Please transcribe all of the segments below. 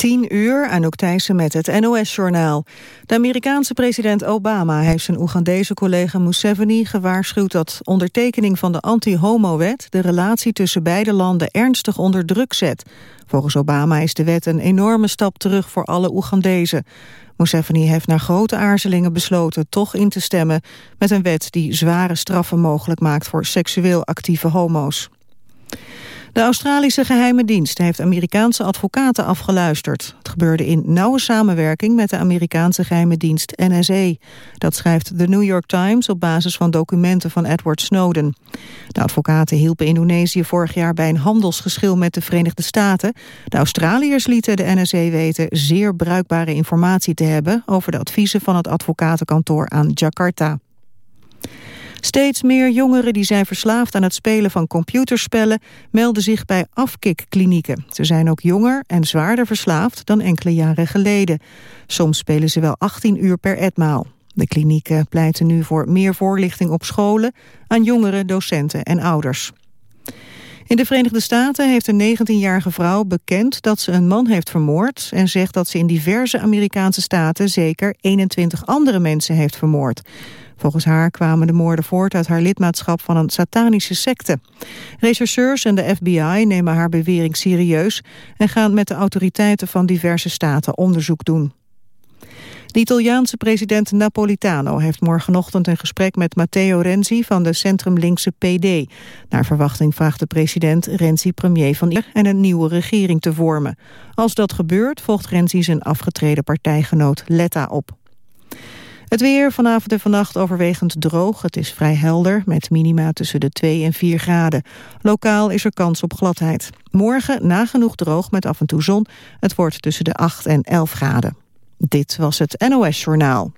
10 uur, Anouk Thijssen met het NOS-journaal. De Amerikaanse president Obama heeft zijn Oegandese collega Museveni gewaarschuwd dat ondertekening van de anti-homo-wet de relatie tussen beide landen ernstig onder druk zet. Volgens Obama is de wet een enorme stap terug voor alle Oegandezen. Museveni heeft na grote aarzelingen besloten toch in te stemmen met een wet die zware straffen mogelijk maakt voor seksueel actieve homo's. De Australische geheime dienst heeft Amerikaanse advocaten afgeluisterd. Het gebeurde in nauwe samenwerking met de Amerikaanse geheime dienst NSA. Dat schrijft de New York Times op basis van documenten van Edward Snowden. De advocaten hielpen Indonesië vorig jaar bij een handelsgeschil met de Verenigde Staten. De Australiërs lieten de NSA weten zeer bruikbare informatie te hebben... over de adviezen van het advocatenkantoor aan Jakarta. Steeds meer jongeren die zijn verslaafd aan het spelen van computerspellen melden zich bij afkikklinieken. Ze zijn ook jonger en zwaarder verslaafd dan enkele jaren geleden. Soms spelen ze wel 18 uur per etmaal. De klinieken pleiten nu voor meer voorlichting op scholen aan jongeren, docenten en ouders. In de Verenigde Staten heeft een 19-jarige vrouw bekend dat ze een man heeft vermoord... en zegt dat ze in diverse Amerikaanse staten zeker 21 andere mensen heeft vermoord. Volgens haar kwamen de moorden voort uit haar lidmaatschap van een satanische secte. Rechercheurs en de FBI nemen haar bewering serieus... en gaan met de autoriteiten van diverse staten onderzoek doen. De Italiaanse president Napolitano heeft morgenochtend een gesprek met Matteo Renzi van de centrumlinkse PD. Naar verwachting vraagt de president Renzi premier van Ier en een nieuwe regering te vormen. Als dat gebeurt volgt Renzi zijn afgetreden partijgenoot Letta op. Het weer vanavond en vannacht overwegend droog. Het is vrij helder met minima tussen de 2 en 4 graden. Lokaal is er kans op gladheid. Morgen nagenoeg droog met af en toe zon. Het wordt tussen de 8 en 11 graden. Dit was het NOS Journaal.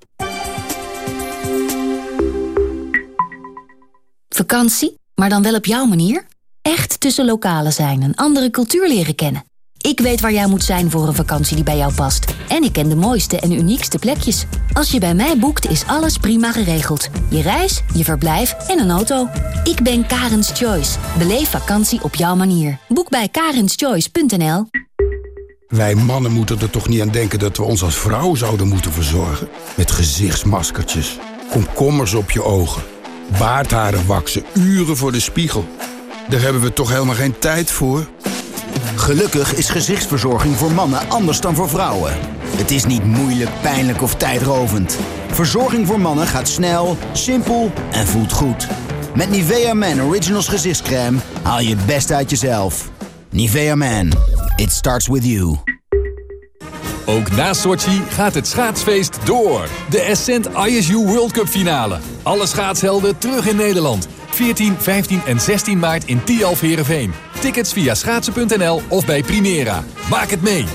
Vakantie, maar dan wel op jouw manier? Echt tussen lokalen zijn en andere cultuur leren kennen. Ik weet waar jij moet zijn voor een vakantie die bij jou past. En ik ken de mooiste en uniekste plekjes. Als je bij mij boekt, is alles prima geregeld. Je reis, je verblijf en een auto. Ik ben Karens Choice. Beleef vakantie op jouw manier. Boek bij karenschoice.nl Wij mannen moeten er toch niet aan denken dat we ons als vrouw zouden moeten verzorgen? Met gezichtsmaskertjes, komkommers op je ogen, baardharen waksen, uren voor de spiegel. Daar hebben we toch helemaal geen tijd voor? Gelukkig is gezichtsverzorging voor mannen anders dan voor vrouwen. Het is niet moeilijk, pijnlijk of tijdrovend. Verzorging voor mannen gaat snel, simpel en voelt goed. Met Nivea Man Originals gezichtscreme haal je het best uit jezelf. Nivea Man, it starts with you. Ook na Sochi gaat het schaatsfeest door. De Ascent ISU World Cup finale. Alle schaatshelden terug in Nederland. 14, 15 en 16 maart in Tialf Herenveen. Tickets via schaatsen.nl of bij Primera. Maak het mee!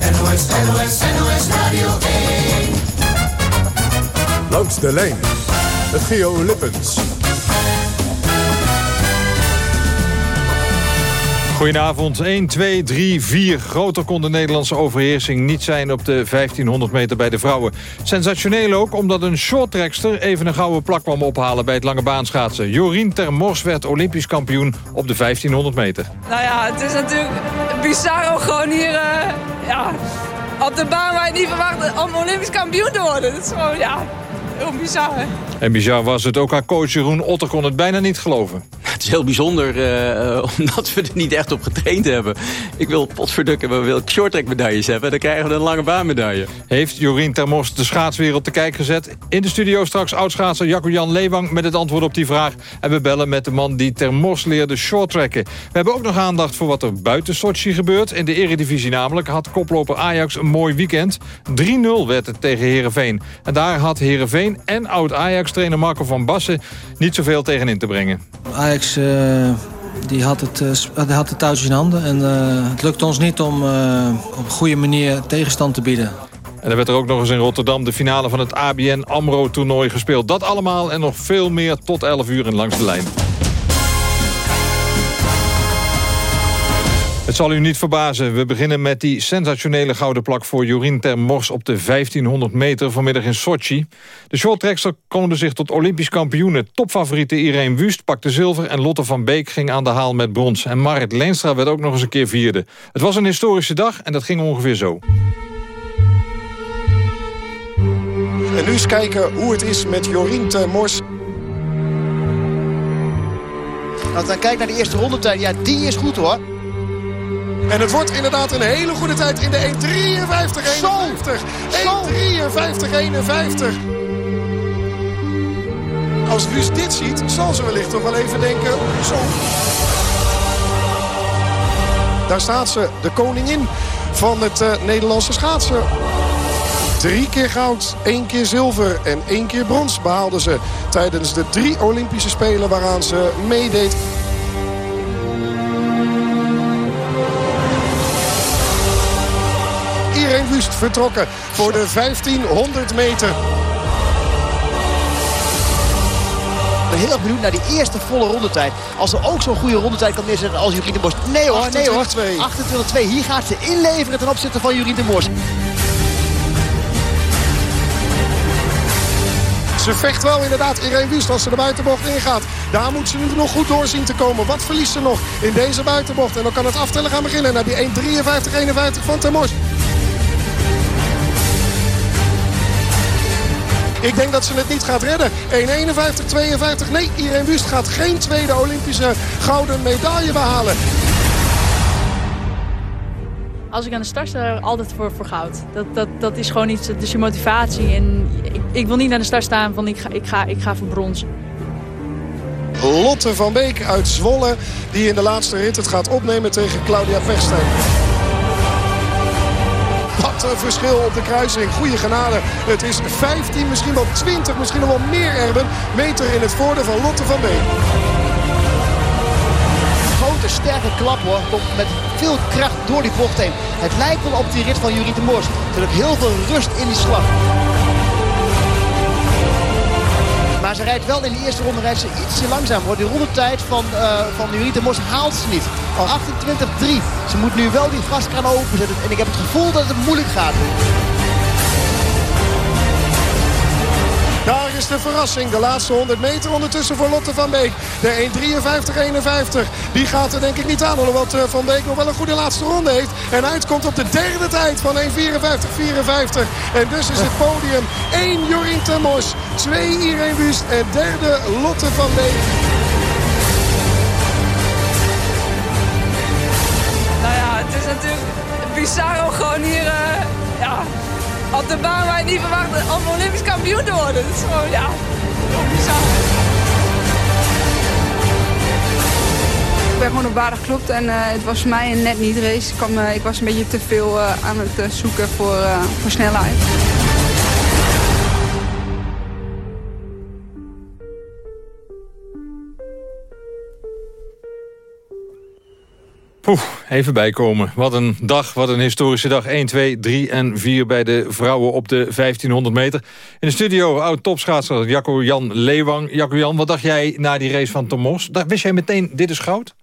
NOS, NOS, NOS Radio 1. Langs de lijn. Het Geo Lippens. Goedenavond. 1, 2, 3, 4. Groter kon de Nederlandse overheersing niet zijn op de 1500 meter bij de vrouwen. Sensationeel ook omdat een shorttrekster even een gouden plak kwam ophalen bij het lange baanschaatsen. Jorien Termors werd olympisch kampioen op de 1500 meter. Nou ja, het is natuurlijk bizar om gewoon hier uh, ja, op de baan waar je niet verwacht om olympisch kampioen te worden. Dat is gewoon, ja, heel bizar. En bizar was het ook haar coach Jeroen Otter kon het bijna niet geloven. Is heel bijzonder, uh, omdat we er niet echt op getraind hebben. Ik wil potverdukken, we willen shorttrack medailles hebben. Dan krijgen we een lange baanmedaille. Heeft Jorien Termos de schaatswereld te kijk gezet? In de studio straks oudschaatser Jacco-Jan Leewang met het antwoord op die vraag. En we bellen met de man die Termos leerde shorttracken. We hebben ook nog aandacht voor wat er buiten Sochi gebeurt. In de eredivisie namelijk had koploper Ajax een mooi weekend. 3-0 werd het tegen Heerenveen. En daar had Heerenveen en oud-Ajax-trainer Marco van Bassen niet zoveel tegen in te brengen. Ajax uh, die had, het, uh, had het thuis in handen. En het lukte ons niet om op een goede manier tegenstand te bieden. En er werd er ook nog eens in Rotterdam de finale van het ABN AMRO-toernooi gespeeld. Dat allemaal en nog veel meer tot 11 uur en langs de lijn. Het zal u niet verbazen. We beginnen met die sensationele gouden plak voor Jorien Termors op de 1500 meter vanmiddag in Sochi. De shorttrekster kroonde zich tot olympisch kampioene. Topfavoriete Irene Wust pakte zilver en Lotte van Beek ging aan de haal met brons. En Marit Leenstra werd ook nog eens een keer vierde. Het was een historische dag en dat ging ongeveer zo. En nu eens kijken hoe het is met Jorien Termors. Als dan kijkt naar de eerste rondetijd, ja, die is goed hoor. En het wordt inderdaad een hele goede tijd in de 1.53-51. 1.53-51. Als Wust dit ziet, zal ze wellicht toch wel even denken... Zo. Daar staat ze, de koningin van het uh, Nederlandse schaatsen. Drie keer goud, één keer zilver en één keer brons behaalden ze... tijdens de drie Olympische Spelen waaraan ze meedeed. Wust vertrokken voor de 1500 meter. Ik ben heel erg benieuwd naar die eerste volle rondetijd. Als ze ook zo'n goede rondetijd kan neerzetten als Jurien de Mors. Nee hoor, nee hoor. 28-2. Hier gaat ze inleveren ten opzichte van Jurien de Mors. Ze vecht wel inderdaad Irene Wust als ze de buitenbocht ingaat. Daar moet ze nu nog goed door zien te komen. Wat verliest ze nog in deze buitenbocht? En dan kan het aftellen gaan beginnen naar die 1.53-51 van Termors. Ik denk dat ze het niet gaat redden. 1.51-52. Nee, Irene Wust gaat geen tweede Olympische gouden medaille behalen. Als ik aan de start sta, altijd voor, voor goud. Dat, dat, dat is gewoon iets, is je motivatie. En ik, ik wil niet aan de start staan van ik ga, ik ga, ik ga voor brons. Lotte van Beek uit Zwolle, die in de laatste rit het gaat opnemen tegen Claudia Vechtstein. Wat een verschil op de kruising. Goede genade. Het is 15, misschien wel 20, misschien wel meer Erben. Meter in het voordeel van Lotte van Beek. Grote, sterke klap hoor. Komt met veel kracht door die bocht heen. Het lijkt wel op die rit van Jurie de Mors. Natuurlijk heel veel rust in die slag. Maar ze rijdt wel in de eerste ronde rijdt ze ietsje langzamer. Die rondetijd van, uh, van Jurita Mos haalt ze niet. 28-3. Ze moet nu wel die gaskraan openzetten. En ik heb het gevoel dat het moeilijk gaat. De verrassing. De laatste 100 meter ondertussen voor Lotte van Beek. De 1.53-51. Die gaat er denk ik niet aan. Hoewel Van Beek nog wel een goede laatste ronde heeft. En uitkomt op de derde tijd van 1.54-54. En dus is het podium 1 Jorien Temos. 2 Irene Wust. En derde Lotte van Beek. Nou ja, het is natuurlijk bizar om gewoon hier... Uh, op de baan waar je niet verwacht om Olympisch kampioen te worden. Dat is gewoon, ja, bizar. Ik ben gewoon op waardig geklopt en uh, het was voor mij een net niet race. Ik, uh, ik was een beetje te veel uh, aan het zoeken voor, voor snelheid. Poeh, even bijkomen. Wat een dag, wat een historische dag. 1, 2, 3 en 4 bij de vrouwen op de 1500 meter. In de studio, oud-topschaatser Jacco-Jan Leewang. Jacco-Jan, wat dacht jij na die race van Tomos? Wist jij meteen, dit is goud?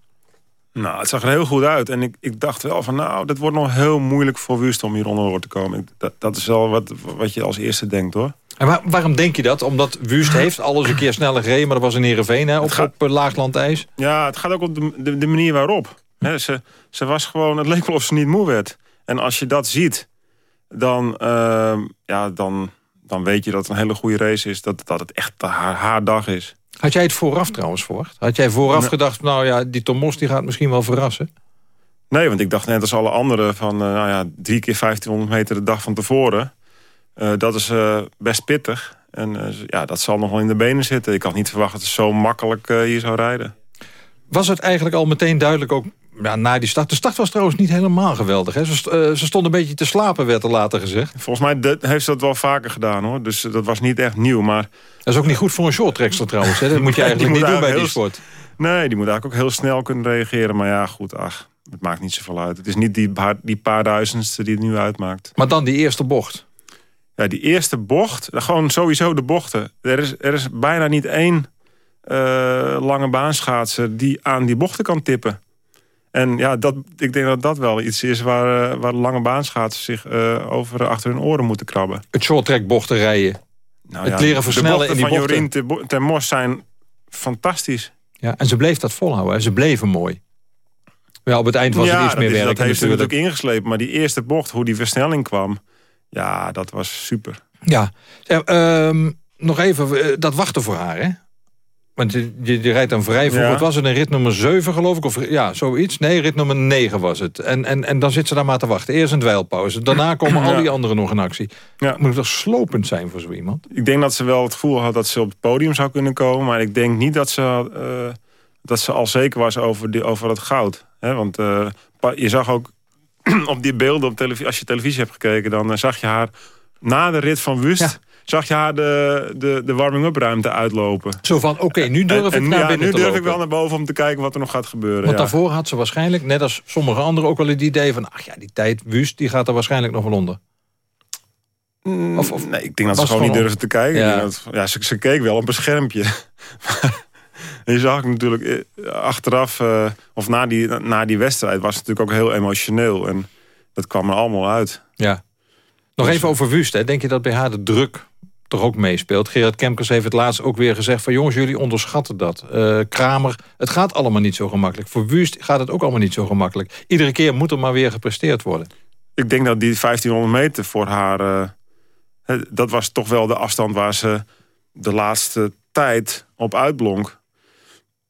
Nou, het zag er heel goed uit. En ik, ik dacht wel van, nou, dit wordt nog heel moeilijk voor Wust om hier onderdoor te komen. Ik, dat, dat is wel wat, wat je als eerste denkt, hoor. En waar, waarom denk je dat? Omdat Wust heeft alles een keer sneller gereden... maar dat was in Heerenveen, hè, op, gaat, op laaglandijs. Ja, het gaat ook op de, de, de manier waarop ze, ze was gewoon, het leek wel of ze niet moe werd. En als je dat ziet, dan, uh, ja, dan, dan weet je dat het een hele goede race is. Dat, dat het echt haar, haar dag is. Had jij het vooraf trouwens verwacht? Had jij vooraf gedacht, nou ja, die Tomos die gaat misschien wel verrassen? Nee, want ik dacht net als alle anderen van, uh, nou ja, drie keer 1500 meter de dag van tevoren. Uh, dat is uh, best pittig. En ja, dat zal nog wel in de benen zitten. Ik had niet verwacht dat ze zo makkelijk hier zou rijden. Was het eigenlijk al meteen duidelijk ook ja, na die start. De start was trouwens niet helemaal geweldig. Hè? Ze, uh, ze stond een beetje te slapen, werd er later gezegd. Volgens mij heeft ze dat wel vaker gedaan, hoor. Dus dat was niet echt nieuw, maar... Dat is ook niet goed voor een shorttrekster trouwens. Hè? Dat moet je eigenlijk niet doen bij die sport. Nee, die moet eigenlijk ook heel snel kunnen reageren. Maar ja, goed, ach, het maakt niet zoveel uit. Het is niet die paar, die paar duizendste die het nu uitmaakt. Maar dan die eerste bocht. Ja, die eerste bocht, gewoon sowieso de bochten. Er is, er is bijna niet één uh, lange baanschaatser die aan die bochten kan tippen. En ja, dat, ik denk dat dat wel iets is waar, uh, waar lange baanschaatsers zich uh, over achter hun oren moeten krabben. Het shorttrack bochten rijden. Nou, het ja, leren versnellen in die bochten. van Jorien ten Mos zijn fantastisch. Ja, en ze bleef dat volhouden. Ze bleven mooi. Ja, op het eind was ja, het iets meer werk. dat heeft ze natuurlijk ingeslepen. Maar die eerste bocht, hoe die versnelling kwam... ja, dat was super. Ja, uh, nog even, dat wachten voor haar, hè? Want je, je, je rijdt dan vrij voor, ja. wat was het, een rit nummer 7 geloof ik? Of ja, zoiets. Nee, rit nummer 9 was het. En, en, en dan zit ze daar maar te wachten. Eerst een dweilpauze. Daarna komen al die anderen nog in actie. Ja. Moet toch slopend zijn voor zo iemand? Ik denk dat ze wel het gevoel had dat ze op het podium zou kunnen komen. Maar ik denk niet dat ze, uh, dat ze al zeker was over, die, over het goud. He, want uh, je zag ook op die beelden op televisie, als je televisie hebt gekeken... dan uh, zag je haar na de rit van Wust... Zag je haar de, de, de warming-up ruimte uitlopen. Zo van, oké, nu durf ik naar ja, binnen nu durf ik wel naar boven om te kijken wat er nog gaat gebeuren. Want daarvoor had ze waarschijnlijk, net als sommige anderen... ook wel het idee van, ach ja, die tijd wust, die gaat er waarschijnlijk nog wel onder. Mm, of, of, nee, ik denk dat ze gewoon niet durfde te kijken. Ja. Dat, ja, ze, ze, keek wel op een schermpje. en je zag natuurlijk eh, achteraf, uh, of na die, na die wedstrijd... was het natuurlijk ook heel emotioneel. En dat kwam er allemaal uit. Ja. Nog dus- even over Wust. Hè. Denk je dat bij haar de druk toch ook meespeelt. Gerard Kemkers heeft het laatst ook weer gezegd... van jongens, jullie onderschatten dat. Uh, Kramer, het gaat allemaal niet zo gemakkelijk. Voor Wust gaat het ook allemaal niet zo gemakkelijk. Iedere keer moet er maar weer gepresteerd worden. Ik denk dat die 1500 meter voor haar... Uh, dat was toch wel de afstand waar ze de laatste tijd op uitblonk.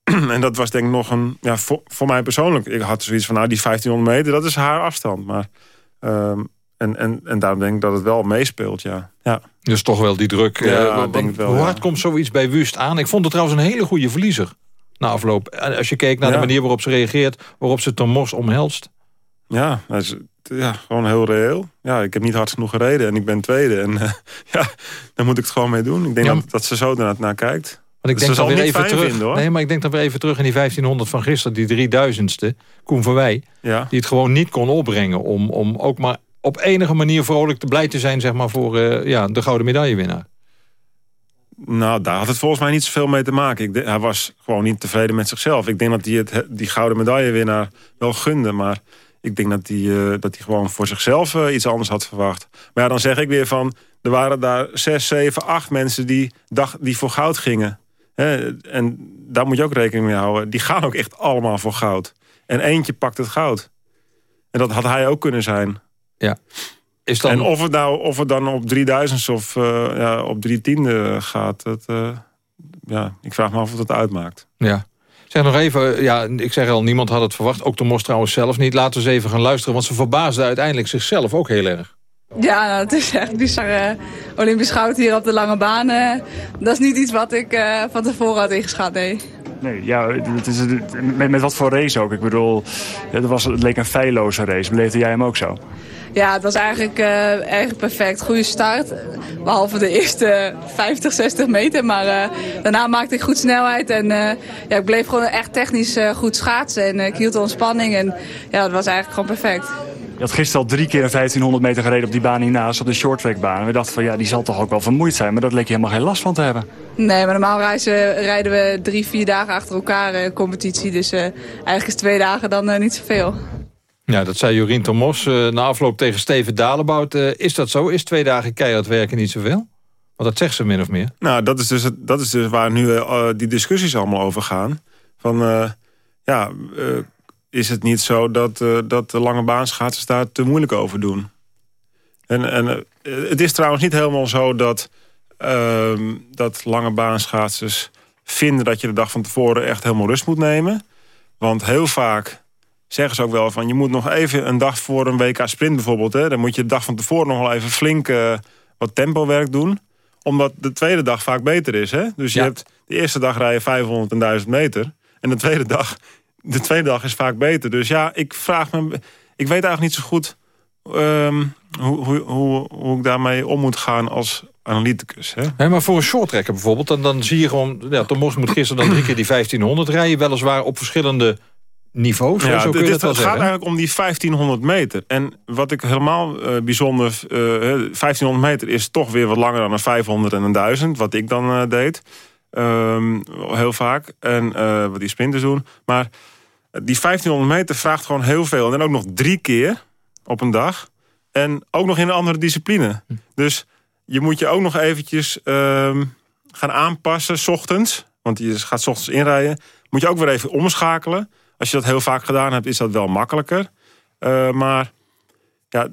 en dat was denk ik nog een... Ja, voor, voor mij persoonlijk, ik had zoiets van... nou, die 1500 meter, dat is haar afstand. Maar... Uh, en, en, en daarom denk ik dat het wel meespeelt, ja. ja. Dus toch wel die druk. Ja, uh, denk wel, hoe hard komt zoiets bij Wust aan? Ik vond het trouwens een hele goede verliezer na afloop. Als je keek naar de manier waarop ze reageert... waarop ze Tom Mos omhelst. Ja, dat is, ja, gewoon heel reëel. Ja, ik heb niet hard genoeg gereden en ik ben tweede. En uh, ja, daar moet ik het gewoon mee doen. Ik denk dat, dat ze zo naar, naar kijkt. Want ik denk dan weer even terug. Vinden, nee, maar ik denk dan weer even terug in die 1500 van gisteren, die 3000ste, Koen van Wij, ja. die het gewoon niet kon opbrengen om, om ook maar op enige manier vrolijk te blij te zijn zeg maar, voor uh, ja, de gouden medaillewinnaar? Nou, daar had het volgens mij niet zoveel mee te maken. Ik hij was gewoon niet tevreden met zichzelf. Ik denk dat hij het, die gouden medaillewinnaar wel gunde. Maar ik denk dat hij, uh, dat hij gewoon voor zichzelf uh, iets anders had verwacht. Maar ja, dan zeg ik weer van... er waren daar zes, zeven, acht mensen die, dag, die voor goud gingen. En daar moet je ook rekening mee houden. Die gaan ook echt allemaal voor goud. En eentje pakt het goud. En dat had hij ook kunnen zijn. Ja. Is dan... En of het, nou, of het dan op 3000 of uh, ja, op 3 tiende gaat, dat, uh, ja, ik vraag me af of dat uitmaakt. Ja. Zeg nog even, ja, ik zeg al, niemand had het verwacht. Ook de Mos trouwens zelf niet. Laten we eens even gaan luisteren, want ze verbaasde uiteindelijk zichzelf ook heel erg. Ja, nou, het is echt bizar. Uh, Olympisch goud hier op de lange baan. dat is niet iets wat ik uh, van tevoren had ingeschat, nee. Nee, ja, het is, met, met wat voor race ook. Ik bedoel, het, was, het leek een feilloze race. Beleefde jij hem ook zo? Ja, het was eigenlijk, uh, erg perfect. Goede start. Behalve de eerste 50, 60 meter. Maar uh, daarna maakte ik goed snelheid. En uh, ja, ik bleef gewoon echt technisch goed schaatsen. En ik hield de ontspanning. En ja, het was eigenlijk gewoon perfect. Je had gisteren al drie keer een 1500 meter gereden op die baan hiernaast, op de shorttrackbaan. We dachten van ja, die zal toch ook wel vermoeid zijn, maar dat leek je helemaal geen last van te hebben. Nee, maar normaal reizen, rijden we drie, vier dagen achter elkaar competitie. Dus eigenlijk is twee dagen dan niet zoveel. Ja, dat zei Jorien Tomos uh, na afloop tegen Steven Dalebout. Uh, is dat zo? Is twee dagen keihard werken niet zoveel? Want dat zegt ze min of meer. Nou, dat is dus, dat is dus waar nu uh, die discussies allemaal over gaan. Van, ja, is het niet zo dat, dat de lange baanschaatsers daar te moeilijk over doen? En, en het is trouwens niet helemaal zo dat, ehm, dat lange baanschaatsers vinden... dat je de dag van tevoren echt helemaal rust moet nemen. Want heel vaak zeggen ze ook wel van... je moet nog even een dag voor een WK sprint bijvoorbeeld... Hè, dan moet je de dag van tevoren nog wel even flink uh, wat tempowerk doen. Omdat de tweede dag vaak beter is. Hè? Dus je hebt de eerste dag rijden 500 en 1000 meter. En de tweede dag, de tweede dag is vaak beter. Dus ja, ik vraag me... Ik weet eigenlijk niet zo goed um, hoe, hoe, hoe, hoe ik daarmee om moet gaan als analyticus. Hè? Nee, maar voor een shorttrekker bijvoorbeeld... Dan, dan zie je gewoon... Ja, Tom Mos moet gisteren dan drie keer die 1500 rijden. Weliswaar op verschillende niveaus. Ja, zo je het, het gaat eigenlijk om die 1500 meter. En wat ik helemaal uh, bijzonder... Uh, eh, 1500 meter is toch weer wat langer dan een 500 en een 1000. Wat ik dan uh, deed. Um, heel vaak. En wat die sprinters doen. Maar die 1500 meter vraagt gewoon heel veel. En dan ook nog drie keer op een dag. En ook nog in een andere discipline. Dus je moet je ook nog eventjes ehm, gaan aanpassen, s ochtends. Want je gaat s ochtends inrijden. Moet je ook weer even omschakelen. Als je dat heel vaak gedaan hebt, is dat wel makkelijker. Uh, maar ja,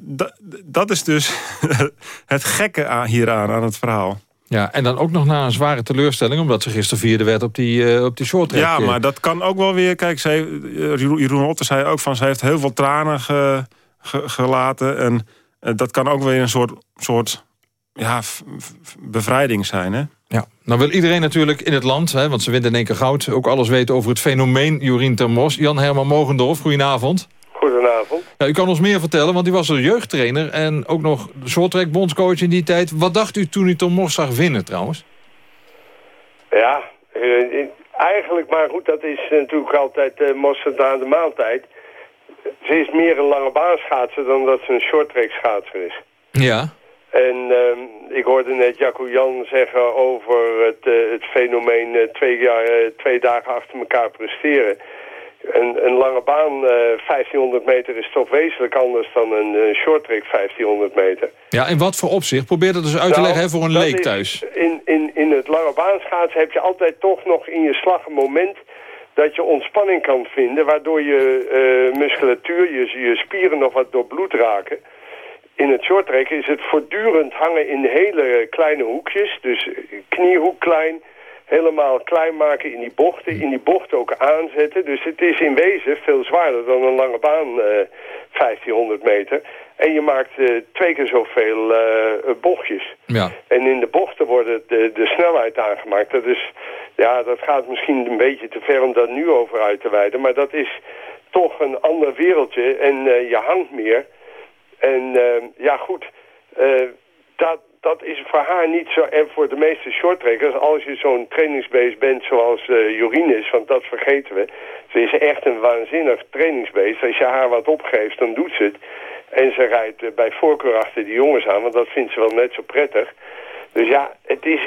dat is dus het gekke aan, hieraan, aan het verhaal. Ja, en dan ook nog na een zware teleurstelling... omdat ze gisteren vierde werd op die, uh, op die short Ja, eh. maar dat kan ook wel weer... Kijk, zij, Jeroen Otter zei ook van... ze heeft heel veel tranen ge, ge, gelaten. En dat kan ook weer een soort, soort ja, bevrijding zijn, hè? Ja, nou wil iedereen natuurlijk in het land, hè, want ze winnen in één keer goud... ook alles weten over het fenomeen Jorien Termos. Jan Herman Mogendorf, goedenavond. Goedenavond. Ja, u kan ons meer vertellen, want u was een jeugdtrainer... en ook nog de shorttrack bondscoach in die tijd. Wat dacht u toen u Termos zag winnen trouwens? Ja, eh, eigenlijk, maar goed, dat is natuurlijk altijd uh, mosterd aan de maaltijd. Ze is meer een lange baanschaatser dan dat ze een shorttrack schaatser is. Ja. En uh, ik hoorde net Jacco Jan zeggen over het, uh, het fenomeen uh, twee, jaar, twee dagen achter elkaar presteren. Een, een lange baan, 1500 meter, is toch wezenlijk anders dan een, een short track 1500 meter. Ja, in wat voor opzicht? Probeer dat dus uit te nou, leggen hè, voor een leek thuis. In, in, in het lange baanschaatsen heb je altijd toch nog in je slag een moment dat je ontspanning kan vinden... waardoor je musculatuur, je, je spieren nog wat door bloed raken... In het shorttrack is het voortdurend hangen in hele kleine hoekjes. Dus kniehoek klein, helemaal klein maken in die bochten. In die bochten ook aanzetten. Dus het is in wezen veel zwaarder dan een lange baan, uh, eh, 1500 meter. En je maakt uh, twee keer zoveel uh, bochtjes. Ja. En in de bochten wordt de, de snelheid aangemaakt. Dat, is, ja, dat gaat misschien een beetje te ver om daar nu over uit te wijden. Maar dat is toch een ander wereldje. En je hangt meer... En ehm, ja, goed, uh, dat, dat is voor haar niet zo... En voor de meeste shorttrekkers, als je zo'n trainingsbeest bent zoals uh, Jorien is... want dat vergeten we. Ze is echt een waanzinnig trainingsbeest. Als je haar wat opgeeft, dan doet ze het. En ze rijdt uh, bij voorkeur achter die jongens aan, want dat vindt ze wel net zo prettig. Dus ja, het is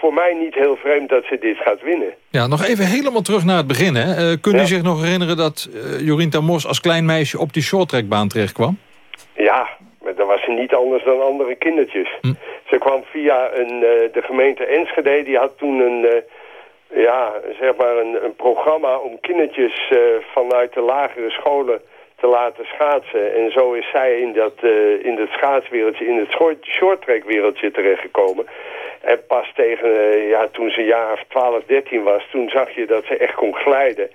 voor mij niet heel vreemd dat ze dit gaat winnen. Ja, nog even helemaal terug naar het begin. Hè. Uh, kunt u zich nog herinneren dat Jorien Mos als klein meisje op die shorttrackbaan terechtkwam? Ja, maar dan was ze niet anders dan andere kindertjes. Hm. Ze kwam via een, uh, de gemeente Enschede, die had toen een, uh, ja, zeg maar een, een, programma om kindertjes uh, vanuit de lagere scholen te laten schaatsen. En zo is zij in dat, in het schaatswereldje, in het short, wereldje terechtgekomen. En pas tegen, ja, toen ze een jaar of 12, 13 was, toen zag je dat ze echt kon glijden.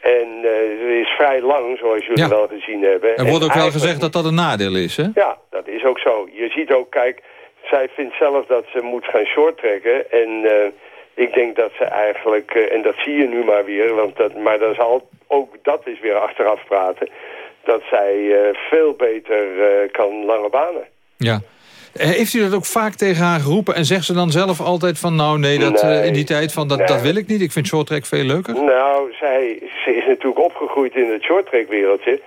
En uh, het is vrij lang, zoals jullie wel gezien hebben. Er wordt ook wel gezegd dat dat een nadeel is, hè? Ja, dat is ook zo. Je ziet ook, kijk, zij vindt zelf dat ze moet gaan shorttrekken. En uh, ik denk dat ze eigenlijk, uh, en dat zie je nu maar weer, want dat, maar dat is al, ook dat is weer achteraf praten, dat zij veel beter kan lange banen. Ja. Eh, heeft u dat ook vaak tegen haar geroepen en zegt ze dan zelf altijd van... nou nee, dat, eh, in die tijd van dat, dat wil ik niet, ik vind shorttrack veel leuker? Nou, zij, ze is natuurlijk opgegroeid in het shorttrack wereldje.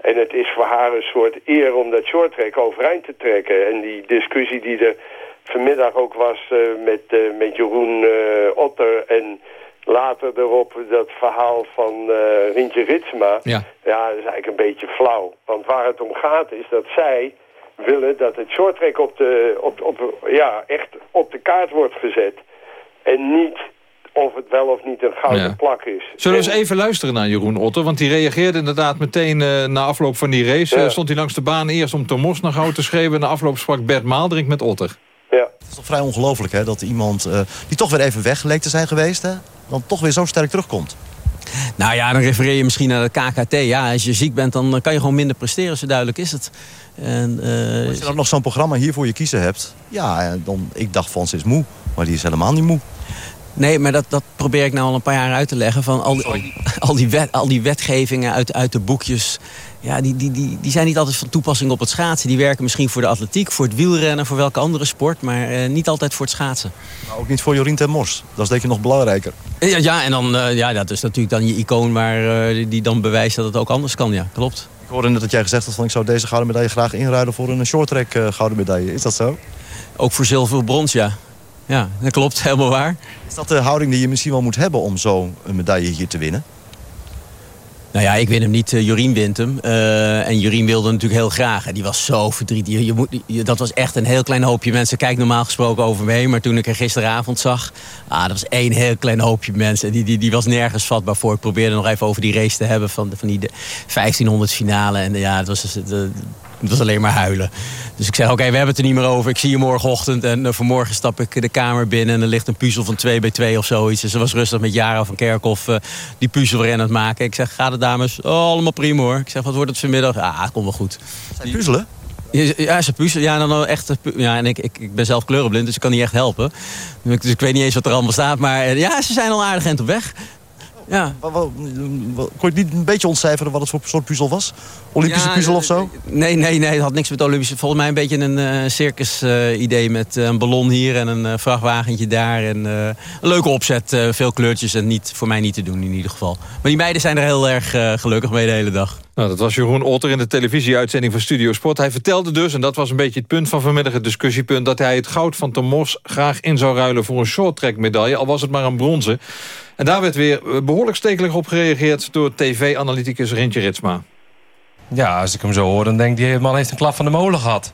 En het is voor haar een soort eer om dat shorttrack overeind te trekken. En die discussie die er vanmiddag ook was uh, met, uh, met Jeroen uh, Otter... en later erop dat verhaal van Rintje Ritsma... Ja. ja, dat is eigenlijk een beetje flauw. Want waar het om gaat is dat zij willen dat het shorttrack op de, op, op, ja, echt op de kaart wordt gezet. En niet of het wel of niet een gouden plak is. Zullen we eens even luisteren naar Jeroen Otter? Want die reageerde inderdaad meteen uh, na afloop van die race. Uh, stond hij langs de baan eerst om Tomos naar goud te schreeuwen. Na afloop sprak Bert Maaldrink met Otter. Ja. Het is toch vrij ongelooflijk hè, dat iemand uh, die toch weer even weg leek te zijn geweest... Hè, dan toch weer zo sterk terugkomt. Nou ja, dan refereer je misschien naar het KKT. Ja, als je ziek bent, dan kan je gewoon minder presteren. Zo duidelijk is het. En, uh, als je dan nog zo'n programma hier voor je kiezen hebt... ja, dan, ik dacht ze is moe, maar die is helemaal niet moe. Nee, maar dat, dat probeer ik nou al een paar jaar uit te leggen. Van al, die, al, die, wet, al die wetgevingen uit, uit de boekjes... Ja, die, die, die, die zijn niet altijd van toepassing op het schaatsen. Die werken misschien voor de atletiek, voor het wielrennen... voor welke andere sport, maar uh, niet altijd voor het schaatsen. Maar ook niet voor Jorien ten Mors. Dat is denk ik nog belangrijker. Ja, ja en dan, uh, ja, dat is natuurlijk dan je icoon... waar, uh, die dan bewijst dat het ook anders kan. Ja, klopt. Ik hoorde net dat jij gezegd had van ik zou deze gouden medaille graag inruilen voor een shorttrack uh, gouden medaille. Is dat zo? Ook voor zilver brons, ja. Ja, dat klopt. Helemaal waar. Is dat de houding die je misschien wel moet hebben om zo een medaille hier te winnen? Nou ja, ik win hem niet. Uh, Jorien wint hem. Uh, en Jorien wilde natuurlijk heel graag. En die was zo verdrietig. Je, je moet, je, dat was echt een heel klein hoopje mensen. Kijk normaal gesproken over me heen. Maar toen ik er gisteravond zag... Ah, dat was één heel klein hoopje mensen. Die, die, die was nergens vatbaar voor. Ik probeerde nog even over die race te hebben... van, van die 1500 finale. En ja, het was... De, het was alleen maar huilen. Dus ik zeg, oké, we hebben het er niet meer over. Ik zie je morgenochtend en uh, vanmorgen stap ik de kamer binnen... en er ligt een puzzel van 2 bij 2 of zoiets. Dus ze was rustig met Jara van Kerkhoff uh, die puzzel weer aan het maken. Ik zeg, gaat het dames? Oh, allemaal prima hoor. Ik zeg, wat wordt het vanmiddag? Ah, komt wel goed. Zijn puzzelen? Ja, ze puzzelen. Ja, dan echt, ja, en ik, ik, ik ben zelf kleurenblind, dus ik kan niet echt helpen. Dus ik weet niet eens wat er allemaal staat. Maar eh, ja, ze zijn al aardig eind op weg. Ja. Kon je niet een beetje ontcijferen wat het voor soort puzzel was? Olympische puzzel of zo? Nee, nee, nee, het had niks met Olympische. Volgens mij een beetje een uh, circus-idee met een ballon hier en een vrachtwagentje daar. En, een leuke opzet, veel kleurtjes en niet, voor mij niet te doen in ieder geval. Maar die meiden zijn er heel erg gelukkig mee de hele dag. Nou, dat was Jeroen Otter in de televisieuitzending van Studio Sport. Hij vertelde dus, en dat was een beetje het punt van vanmiddag... het discussiepunt, dat hij het goud van Tomos graag in zou ruilen... voor een shorttrack medaille, al was het maar een bronzen. En daar werd weer behoorlijk stekelig op gereageerd... door tv-analyticus Rintje Ritsma. Ja, als ik hem zo hoor, dan denk ik... die man heeft een klap van de molen gehad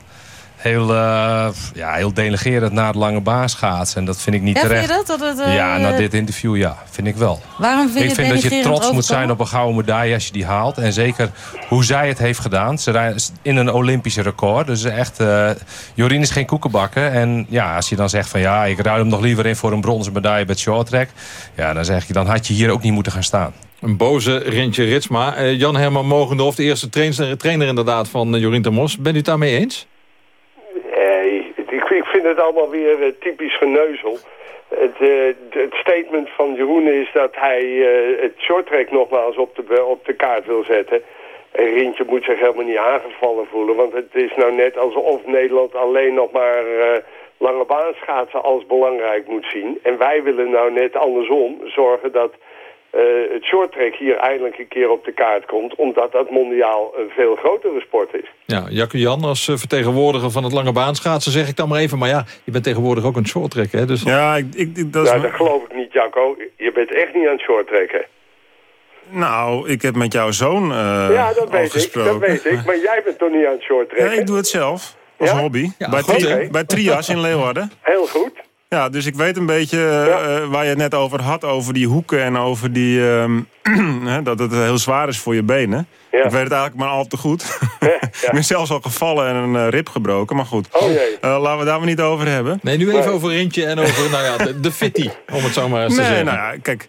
heel, uh, ja, heel delegerend naar het lange baan schaatsen. En dat vind ik niet ja, terecht. Vind je dat? dat het, uh... Ja, na dit interview ja, vind ik wel. Waarom vind ik je vind dat je trots moet zijn op een gouden medaille als je die haalt. En zeker hoe zij het heeft gedaan. Ze rijden in een Olympische record. Dus echt, uh, Jorien is geen koekenbakken. En ja, als je dan zegt van ja, ik ruil hem nog liever in voor een bronzen medaille bij het shorttrack. Ja, dan zeg je, dan had je hier ook niet moeten gaan staan. Een boze Rintje Ritsma. Jan-Herman Mogendorf, de eerste trainer, trainer inderdaad van Jorien Termos. Bent u het daarmee eens? Vind het allemaal weer uh, typisch geneuzel. Het, uh, het, statement van Jeroen is dat hij uh, het shorttrack nogmaals op de, op de kaart wil zetten. En Rintje moet zich helemaal niet aangevallen voelen. Want het is nou net alsof Nederland alleen nog maar lange baanschaatsen als belangrijk moet zien. En wij willen nou net andersom zorgen dat uh, het shorttrack hier eindelijk een keer op de kaart komt... omdat dat mondiaal een veel grotere sport is. Ja, Jacque Jan, als eh, vertegenwoordiger van het lange baanschaatsen zeg ik dan maar even... maar ja, je bent tegenwoordig ook een shorttrack, hè? Dus... Ja, ik, ik, dat, is... nou, dat geloof ik niet, Jacco. Je bent echt niet aan het shorttracken. Nou, ik heb met jouw zoon uh, Ja, dat weet ik, dat weet ik. Maar jij bent toch niet aan het shorttracken? Nee, ik doe het zelf. Als hobby. Ja, bij, tri bij Trias in Leeuwarden. Heel goed. Ja, dus ik weet een beetje uh, waar je het net over had, over die hoeken en over die, uh, dat het heel zwaar is voor je benen. Ja. Ik weet het eigenlijk maar al te goed. Ja, ik ben zelfs al gevallen en een uh, rib gebroken, maar goed. Oh, jee. laten we daar maar niet over hebben. Nee, nu even over Rintje en over nou ja, de, de fitty, om het zo maar eens nee, te zeggen. Nou ja, kijk,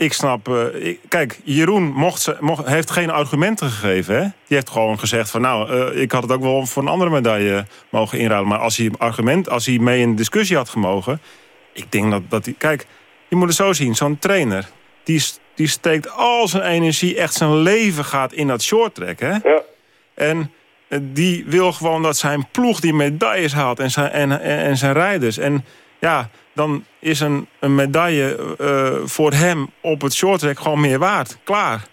ik snap... Uh, ik, kijk, Jeroen mocht ze, mocht, heeft geen argumenten gegeven. Hè? Die heeft gewoon gezegd van... nou, uh, ik had het ook wel voor een andere medaille mogen inruilen. Maar als hij, argument, als hij mee in de discussie had gemogen... ik denk dat, dat hij... Kijk, je moet het zo zien. Zo'n trainer, die, die steekt al zijn energie... echt zijn leven gaat in dat shorttrack. Hè? Ja. En die wil gewoon dat zijn ploeg die medailles haalt... en zijn, en, en, en zijn rijders. En ja dan is een, een medaille uh, voor hem op het shorttrack gewoon meer waard. Klaar.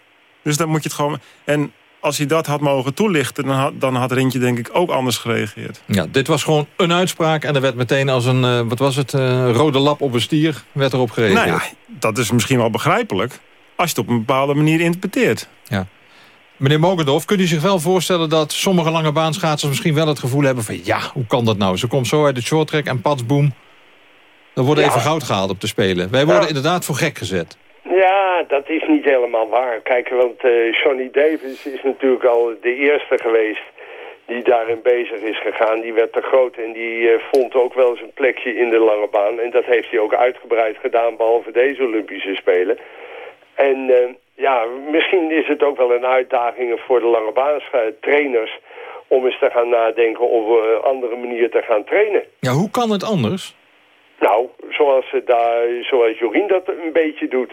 Dus dan moet je het gewoon... En als hij dat had mogen toelichten, dan had, dan had Rintje denk ik ook anders gereageerd. Ja, dit was gewoon een uitspraak en er werd meteen als een, uh, wat was het, uh, rode lap op een stier, werd erop gereageerd. Nou ja, dat is misschien wel begrijpelijk, als je het op een bepaalde manier interpreteert. Ja. Meneer Mogendorf, kunt u zich wel voorstellen dat sommige lange baanschaatsers misschien wel het gevoel hebben van ja, hoe kan dat nou? Ze komt zo uit de shorttrack en patsboom, er wordt ja. even goud gehaald op de Spelen. Wij worden inderdaad voor gek gezet. Ja, dat is niet helemaal waar. Kijk, want uh, Johnny Davis is natuurlijk al de eerste geweest die daarin bezig is gegaan. Die werd te groot en die uh, vond ook wel eens een plekje in de lange baan. En dat heeft hij ook uitgebreid gedaan, behalve deze Olympische Spelen. En uh, ja, misschien is het ook wel een uitdaging voor de lange trainers... om eens te gaan nadenken over een andere manier te gaan trainen. Ja, hoe kan het anders? Nou, zoals, daar, zoals Jorien dat een beetje doet.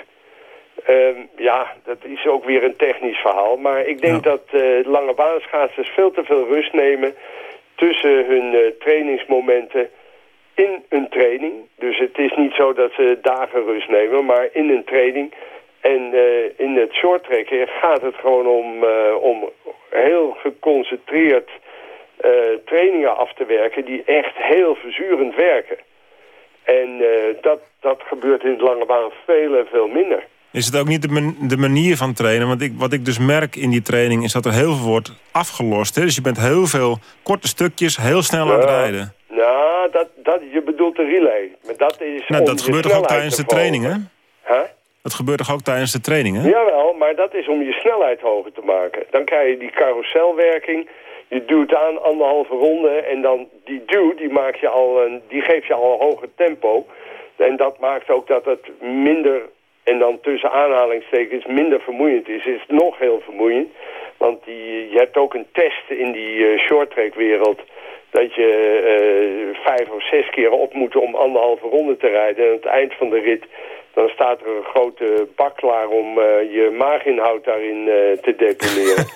Uh, ja, dat is ook weer een technisch verhaal. Maar ik denk ja. dat uh, lange baanschaatsers veel te veel rust nemen... tussen hun uh, trainingsmomenten in een training. Dus het is niet zo dat ze dagen rust nemen, maar in een training. En uh, in het shorttrekken gaat het gewoon om, om heel geconcentreerd trainingen af te werken... die echt heel verzurend werken. En uh, dat, dat gebeurt in de lange baan veel en veel minder. is het ook niet de, man- de manier van trainen. Want ik, wat ik dus merk in die training is dat er heel veel wordt afgelost. Hè? Dus je bent heel veel korte stukjes heel snel aan het rijden. Nou, dat, dat, je bedoelt de relay. Maar dat is Nou, dat gebeurt toch ook tijdens de training. Hè? Dat gebeurt toch ook tijdens de training, hè? Jawel, maar dat is om je snelheid hoger te maken. Dan krijg je die carouselwerking. Je duwt aan anderhalve ronde en dan die duw, die, maak je al een, die geeft je al een hoger tempo. En dat maakt ook dat het minder, en dan tussen aanhalingstekens, minder vermoeiend is. Is nog heel vermoeiend, want die, je hebt ook een test in die eh, shorttrack wereld dat je eh, vijf of zes keer op moet om anderhalve ronde te rijden. En aan het eind van de rit dan staat er een grote bak klaar om eh, je maaginhoud daarin te deponeren.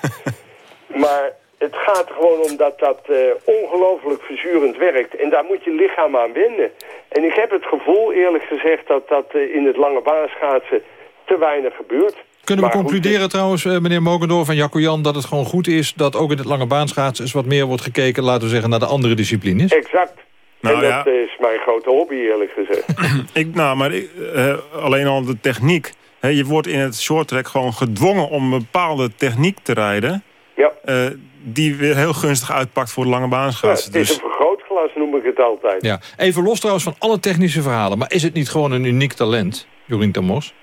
maar het gaat er gewoon om dat dat eh, ongelooflijk verzurend werkt. En daar moet je lichaam aan wennen. En ik heb het gevoel, eerlijk gezegd, dat dat eh, in het lange baanschaatsen te weinig gebeurt. Kunnen we Maar goed, concluderen trouwens, eh, meneer Mogendorf en Jacco Jan... dat het gewoon goed is dat ook in het lange baanschaatsen... eens wat meer wordt gekeken, laten we zeggen, naar de andere disciplines? Exact. Nou en dat ja. is mijn grote hobby, eerlijk gezegd. Ik, nou, maar ik, eh, alleen al de techniek. Hè, je wordt in het shorttrack gewoon gedwongen om een bepaalde techniek te rijden. Ja. eh, die weer heel gunstig uitpakt voor de lange Ja, baanschaatsen. het is dus een vergrootglas, noem ik het altijd. Ja. Even los trouwens van alle technische verhalen... maar is het niet gewoon een uniek talent, Jorien Tamos?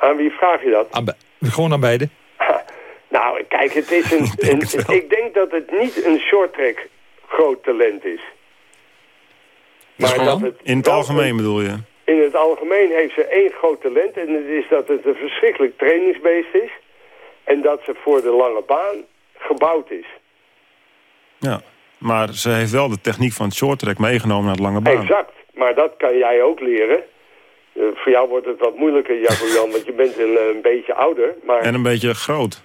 Aan wie vraag je dat? Aan gewoon aan beide? Nou, kijk, het is een, een, ik denk dat het niet een shorttrack groot talent is. Maar dat het in het algemeen een- bedoel je? in het algemeen heeft ze één groot talent. En dat is dat het een verschrikkelijk trainingsbeest is. En dat ze voor de lange baan gebouwd is. Ja. Maar ze heeft wel de techniek van het shorttrack meegenomen naar de lange baan. Exact. Maar dat kan jij ook leren. Eh, voor jou wordt het wat moeilijker, Jan, want je bent een, een beetje ouder. Maar En een beetje groot.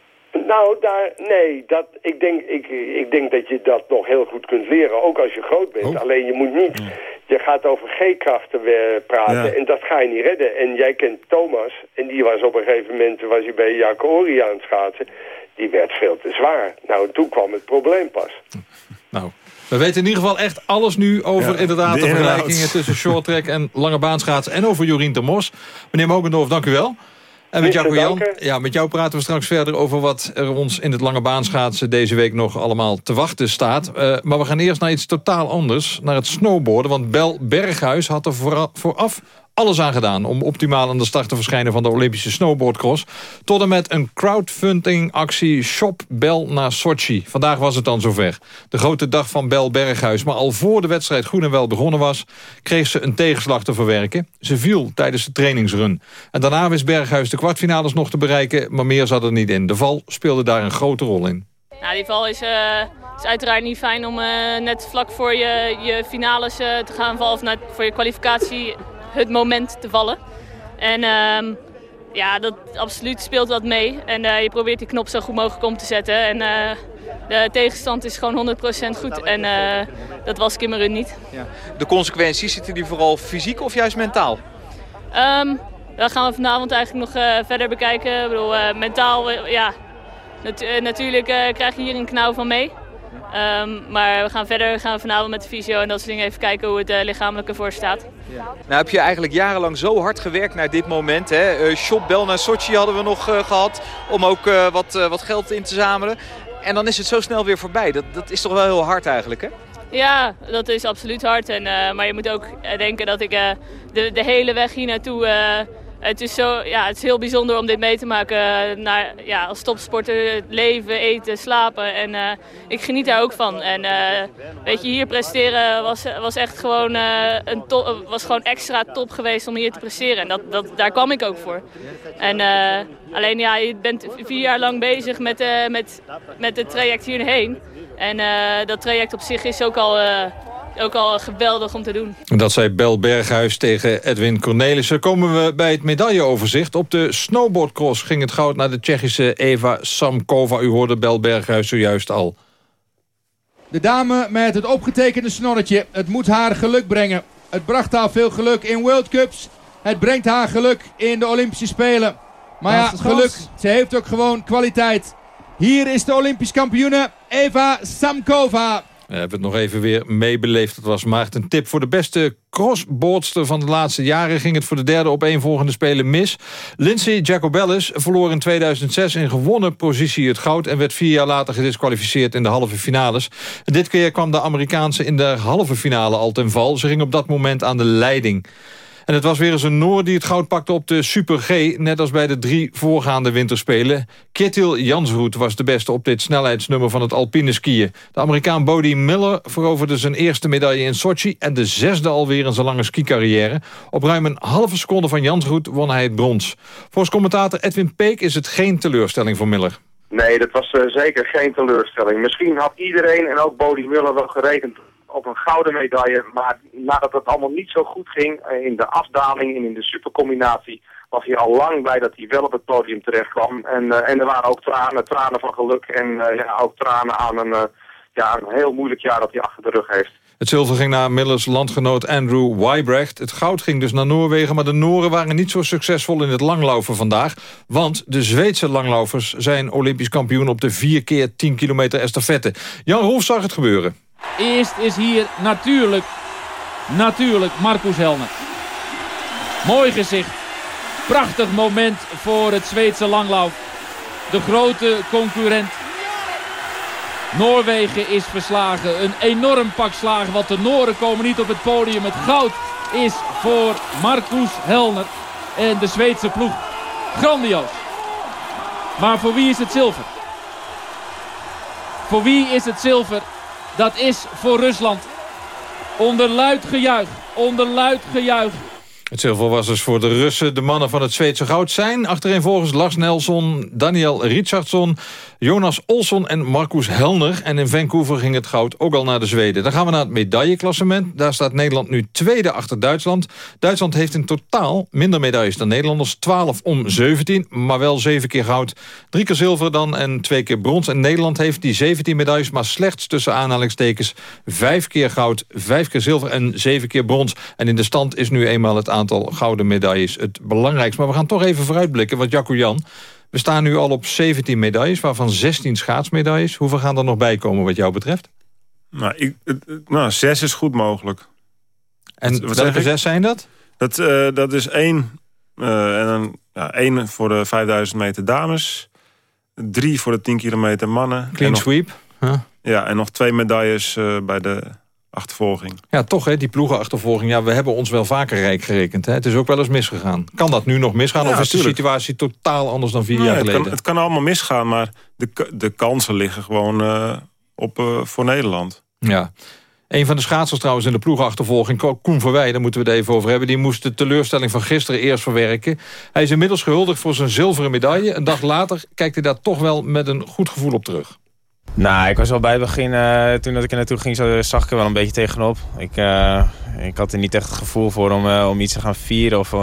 Nou, daar, nee, dat, ik, denk, ik, ik denk dat je dat nog heel goed kunt leren, ook als je groot bent. Alleen je moet niet, je gaat over G-krachten eh, praten Ja. en dat ga je niet redden. En jij kent Thomas, en die was op een gegeven moment, was hij bij Jacco Ori aan het schaatsen. Die werd veel te zwaar. Nou, en toen kwam het probleem pas. Nou, we weten in ieder geval echt alles nu over Ja, inderdaad de de vergelijkingen tussen shorttrack en lange baanschaatsen en over Jorien Termos. Meneer Mogendorf, dank u wel. En met Jacco Jan, ja, met jou praten we straks verder over wat er ons in het lange baanschaatsen deze week nog allemaal te wachten staat. Eh, maar we gaan eerst naar iets totaal anders, naar het snowboarden. Want Bel Berghuis had er vooraf alles aan gedaan om optimaal aan de start te verschijnen van de Olympische snowboardcross. Tot en met een crowdfunding actie Shop Bel naar Sochi. Vandaag was het dan zover. De grote dag van Bel Berghuis. Maar al voor de wedstrijd goed en wel begonnen was, kreeg ze een tegenslag te verwerken. Ze viel tijdens de trainingsrun. En daarna wist Berghuis de kwartfinales nog te bereiken, maar meer zat er niet in. De val speelde daar een grote rol in. Nou, die val is, eh, is uiteraard niet fijn om eh, net vlak voor je, je finales eh, te gaan vallen. Of voor je kwalificatie het moment te vallen. En ehm, ja, dat absoluut speelt wat mee. En eh, je probeert die knop zo goed mogelijk om te zetten. En eh, de tegenstand is gewoon 100% goed. En eh, dat was Kimmerun niet. De consequenties, zitten die vooral fysiek of juist mentaal? Ehm dat gaan we vanavond eigenlijk nog verder bekijken. Ik bedoel, mentaal, ja, nat- natuurlijk krijg je hier een knauw van mee. Ehm, maar we gaan verder gaan we vanavond met de fysio en dat soort dingen even kijken hoe het eh, lichamelijk ervoor staat. Nou heb je eigenlijk jarenlang zo hard gewerkt naar dit moment. Hè? Eh, Shop Bel naar Sochi hadden we nog eh, gehad om ook wat, wat geld in te zamelen. En dan is het zo snel weer voorbij. Dat, dat is toch wel heel hard eigenlijk hè? Ja, dat is absoluut hard. En, maar je moet ook denken dat ik de, de hele weg hier naartoe... eh, het, is zo, ja, het is heel bijzonder om dit mee te maken. eh, naar, ja, als topsporter leven, eten, slapen. En eh, ik geniet daar ook van. En eh, weet je, hier presteren was, was echt gewoon, eh, een was gewoon extra top geweest om hier te presteren. En dat, dat, daar kwam ik ook voor. En eh, alleen ja, je bent vier jaar lang bezig met, eh, met, met het traject hierheen. En eh, dat traject op zich is ook al, eh, ook al geweldig om te doen. Dat zei Bel Berghuis tegen Edwin Cornelissen. Komen we bij het medailleoverzicht. Op de snowboardcross ging het goud naar de Tsjechische Eva Samkova. U hoorde Bel Berghuis zojuist al. De dame met het opgetekende snorretje. Het moet haar geluk brengen. Het bracht haar veel geluk in World Cups. Het brengt haar geluk in de Olympische Spelen. Maar ja, geluk. Ze heeft ook gewoon kwaliteit. Hier is de Olympisch kampioene Eva Samkova. We hebben het nog even weer meebeleefd. Dat was Maarten Tip. Voor de beste crossboardster van de laatste jaren... ging het voor de derde opeenvolgende spelen mis. Lindsay Jacobellis verloor in 2006 in gewonnen positie het goud... en werd vier jaar later gedisqualificeerd in de halve finales. dit keer kwam de Amerikaanse in de halve finale al ten val. Ze ging op dat moment aan de leiding. En het was weer eens een Noor die het goud pakte op de Super G... net als bij de drie voorgaande winterspelen. Kjetil Jansroet was de beste op dit snelheidsnummer van het alpine skiën. De Amerikaan Bodie Miller veroverde zijn eerste medaille in Sochi... en de zesde alweer in zijn lange skicarrière. Op ruim een halve seconde van Jansroet won hij het brons. Volgens commentator Edwin Peek is het geen teleurstelling voor Miller. Nee, dat was uh, zeker geen teleurstelling. Misschien had iedereen en ook Bodie Miller wel gerekend op een gouden medaille. Maar nadat het allemaal niet zo goed ging eh, in de afdaling en in de supercombinatie... was hij al lang blij dat hij wel op het podium terecht kwam. En, uh, en er waren ook tranen, tranen van geluk en uh, ja, ook tranen aan een, ja, een heel moeilijk jaar dat hij achter de rug heeft. Het zilver ging naar Millers landgenoot Andrew Wybrecht. Het goud ging dus naar Noorwegen, maar de Noren waren niet zo succesvol in het langlopen vandaag. Want de Zweedse langlaufers zijn olympisch kampioen op de 4 keer 10 kilometer estafette. Jan Rolf zag het gebeuren. Eerst is hier natuurlijk, natuurlijk Marcus Helner. Mooi gezicht. Prachtig moment voor het Zweedse langlauf. De grote concurrent. Noorwegen is verslagen. Een enorm pak slagen, want de Noren komen niet op het podium. Het goud is voor Marcus Helner en de Zweedse ploeg. Grandioos. Maar voor wie is het zilver? Voor wie is het zilver? Dat is voor Rusland. Onder luid gejuich. Onder luid gejuich. Het zilver was dus voor de Russen. De mannen van het Zweedse goud zijn achtereenvolgens Lars Nelson, Daniel Richardson, Jonas Olsson en Marcus Helner. En in Vancouver ging het goud ook al naar de Zweden. Dan gaan we naar het medailleklassement. Daar staat Nederland nu tweede achter Duitsland. Duitsland heeft in totaal minder medailles dan Nederlanders. 12 om 17, maar wel 7 keer goud. Drie keer zilver dan en twee keer brons. En Nederland heeft die 17 medailles, maar slechts tussen aanhalingstekens... vijf keer goud, vijf keer zilver en zeven keer brons. En in de stand is nu eenmaal het aantal gouden medailles het belangrijkste. Maar we gaan toch even vooruitblikken, want Jacco Jan... We staan nu al op 17 medailles, waarvan 16 schaatsmedailles. Hoeveel gaan er nog bij komen wat jou betreft? Nou, ik, nou zes is goed mogelijk. En wat, welke zes zijn dat? Dat, uh, dat is één, uh, en dan, ja, één voor de 5000 meter dames. Drie voor de 10 kilometer mannen. Clean nog, sweep. Huh? Ja, en nog twee medailles uh, bij de achtervolging. Ja, toch hè, die ploegenachtervolging. Ja, we hebben ons wel vaker rijk gerekend. Hè? Het is ook wel eens misgegaan. Kan dat nu nog misgaan? Ja, of is de situatie totaal anders dan vier Nee, jaar het, geleden? kan, het kan allemaal misgaan, maar de, de kansen liggen gewoon uh, op uh, voor Nederland. Ja. Een van de schaatsers trouwens in de ploegenachtervolging, Ko- Koen Verwij, daar moeten we het even over hebben. Die moest de teleurstelling van gisteren eerst verwerken. Hij is inmiddels gehuldigd voor zijn zilveren medaille. Een dag later kijkt hij daar toch wel met een goed gevoel op terug. Nou, ik was wel bij het begin, uh, toen dat ik er naartoe ging, zo, zag ik er wel een beetje tegenop. Ik, uh, ik had er niet echt het gevoel voor om, uh, om iets te gaan vieren of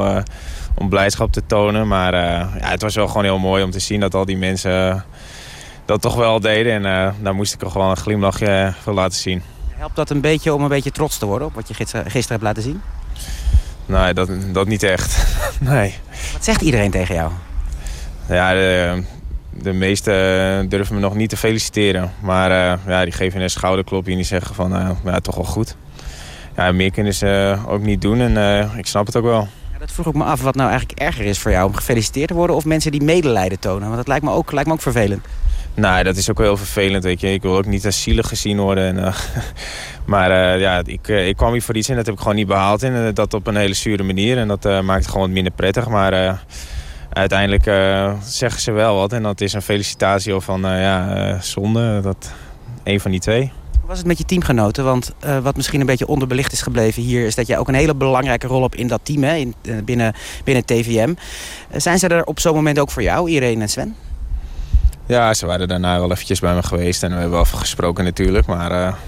om blijdschap te tonen. Maar ja, het was wel gewoon heel mooi om te zien dat al die mensen dat toch wel deden. En daar moest ik er gewoon een glimlachje voor laten zien. Helpt dat een beetje om een beetje trots te worden op wat je gisteren, gisteren hebt laten zien? Nee, dat, dat niet echt. nee. Wat zegt iedereen tegen jou? Ja, de, de meesten durven me nog niet te feliciteren. Maar uh, ja, die geven een schouderklopje en die zeggen van, uh, ja, toch wel goed. Ja, meer kunnen ze ook niet doen en ik snap het ook wel. Ja, dat vroeg ik me af wat nou eigenlijk erger is voor jou. Om gefeliciteerd te worden of mensen die medelijden tonen? Want dat lijkt me ook, lijkt me ook vervelend. Nou, dat is ook wel heel vervelend, weet je. Ik wil ook niet als zielig gezien worden. En, uh, maar uh, ja, ik, uh, ik kwam hier voor iets en dat heb ik gewoon niet behaald. En dat op een hele zure manier. En dat maakt het gewoon wat minder prettig. Maar uiteindelijk zeggen ze wel wat. En dat is een felicitatie of van, ja, zonde. Dat, een van die twee. Hoe was het met je teamgenoten? Want wat misschien een beetje onderbelicht is gebleven hier... is dat jij ook een hele belangrijke rol hebt in dat team, hè? In, binnen, binnen TVM. zijn ze er op zo'n moment ook voor jou, Irene en Sven? Ja, ze waren daarna wel eventjes bij me geweest en we hebben wel gesproken natuurlijk. Maar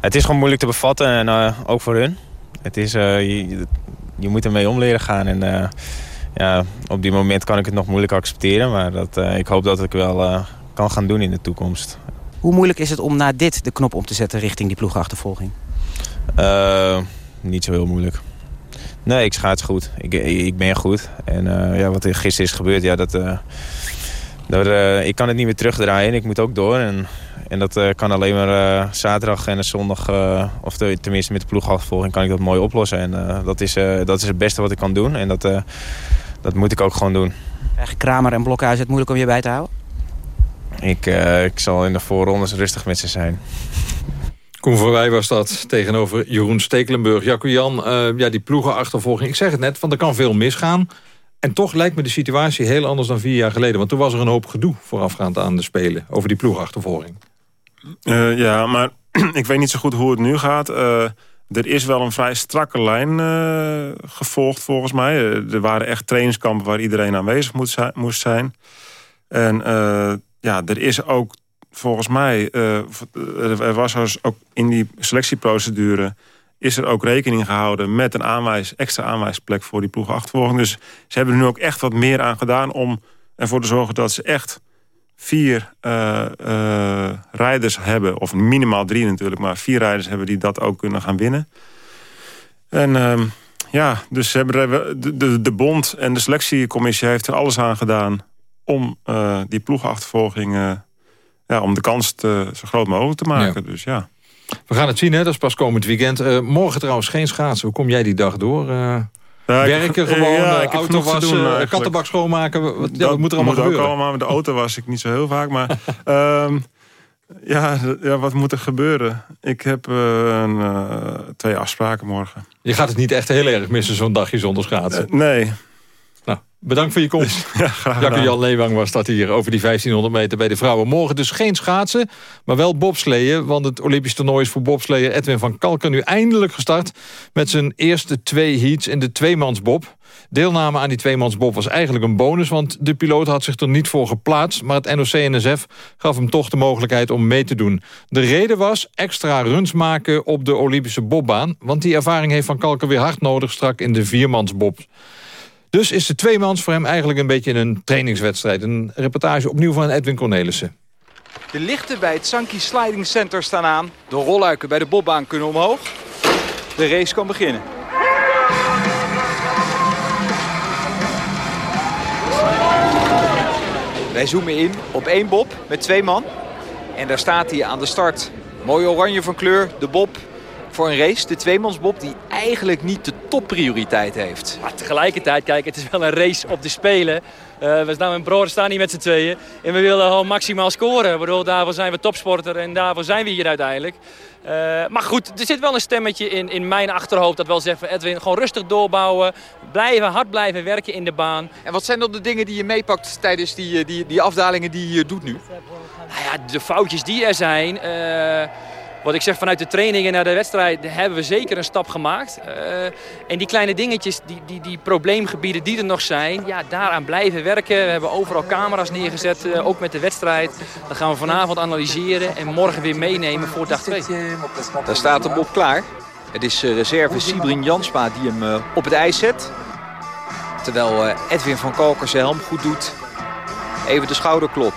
het is gewoon moeilijk te bevatten en ook voor hun. Het is, je, je moet ermee om leren gaan en ja, op dit moment kan ik het nog moeilijk accepteren. Maar dat, ik hoop dat ik wel kan gaan doen in de toekomst. Hoe moeilijk is het om na dit de knop om te zetten richting die ploegachtervolging? niet zo heel moeilijk. Nee, ik schaats goed. Ik, ik ben goed. En ja, wat er gisteren is gebeurd, ja, dat eh, ik kan het niet meer terugdraaien. Ik moet ook door. En, en dat eh, kan alleen maar eh, zaterdag en zondag... eh, of de- tenminste met de ploegachtervolging kan ik dat mooi oplossen. En eh, dat, is, eh, dat is het beste wat ik kan doen. En dat, eh, dat moet ik ook gewoon doen. Krijgen Kramer en Blokhuis het moeilijk om je bij te houden? Ik, eh, ik zal in de voorrondes rustig met ze zijn. Koen Verwij was dat tegenover Jeroen Stekelenburg. Jacco Jan, eh, ja, die ploegenachtervolging. Ik zeg het net, want er kan veel misgaan. En toch lijkt me de situatie heel anders dan vier jaar geleden. Want toen was er een hoop gedoe voorafgaand aan de Spelen... over die ploegachtervolging. Eh, ja, maar ik weet niet zo goed hoe het nu gaat. Er is wel een vrij strakke lijn eh, gevolgd volgens mij. Eh, er waren echt trainingskampen waar iedereen aanwezig moest zijn. En eh, ja, er is ook volgens mij... er was dus ook in die selectieprocedure... is er ook rekening gehouden met een aanwijs, extra aanwijsplek voor die ploegachtervolging. Dus ze hebben er nu ook echt wat meer aan gedaan... om ervoor te zorgen dat ze echt vier eh, eh, rijders hebben, of minimaal drie natuurlijk, maar vier rijders hebben die dat ook kunnen gaan winnen. En ehm, ja, dus ze hebben de, de, de bond en de selectiecommissie heeft er alles aan gedaan om eh, die ploegachtervolging, ja, om de kans te, zo groot mogelijk te maken. Dus ja. We gaan het zien, hè? dat is pas komend weekend. Morgen trouwens geen schaatsen. Hoe kom jij die dag door? Eh, Ja, ik- werken eh, gewoon, ja, eh, auto wassen, eigenlijk. kattenbak schoonmaken. Wat, ja, Dat wat moet er allemaal moet gebeuren? ook allemaal. De auto was ik niet zo heel vaak. Maar ehm, ja, ja, wat moet er gebeuren? Ik heb eh, een, eh, twee afspraken morgen. Je gaat het niet echt heel erg missen, zo'n dagje zonder schaatsen. Eh, nee. Nou, bedankt voor je komst. Ja, gedaan. Jan Leewang was dat hier over die 1500 meter bij de vrouwen. Morgen dus geen schaatsen, maar wel bobsleeën. Want het Olympisch toernooi is voor bobsleeër Edwin van Kalken nu eindelijk gestart... met zijn eerste twee heats in de tweemansbob. Deelname aan die tweemansbob was eigenlijk een bonus... want de piloot had zich er niet voor geplaatst... maar het NOC-NSF gaf hem toch de mogelijkheid om mee te doen. De reden was extra runs maken op de Olympische bobbaan... want die ervaring heeft Van Kalken weer hard nodig... strak in de viermansbob. Dus is de tweemans voor hem eigenlijk een beetje een trainingswedstrijd. Een reportage opnieuw van Edwin Cornelissen. De lichten bij het Sankey Sliding Center staan aan. De rolluiken bij de bobbaan kunnen omhoog. De race kan beginnen. Wij zoomen in op één bob met twee man. En daar staat hij aan de start. Mooi oranje van kleur, de bob voor een race. De tweemansbob die eigenlijk niet de topprioriteit heeft. Maar tegelijkertijd, kijk, het is wel een race op de Spelen. Eh, we staan met broer staan hier met z'n tweeën. En we willen gewoon maximaal scoren. Bedoel, daarvoor zijn we topsporter en daarvoor zijn we hier uiteindelijk. Eh, maar goed, er zit wel een stemmetje in, in mijn achterhoofd dat wel zegt van Edwin, gewoon rustig doorbouwen. Blijven, hard blijven werken in de baan. En wat zijn dan de dingen die je meepakt tijdens die, eh, die, die afdalingen die je doet nu? Nou ja, de foutjes die er zijn. Wat ik zeg, vanuit de trainingen naar de wedstrijd hebben we zeker een stap gemaakt. Eh, en die kleine dingetjes, die, die, die probleemgebieden die er nog zijn, ja, daaraan blijven werken. We hebben overal camera's neergezet, eh, ook met de wedstrijd. Dat gaan we vanavond analyseren en morgen weer meenemen voor dag 2. Daar staat de bob klaar. Het is eh, reserve Sibrin Jansma die hem op het ijs zet. Terwijl Edwin van Kalker zijn helm goed doet. Even de schouderklop.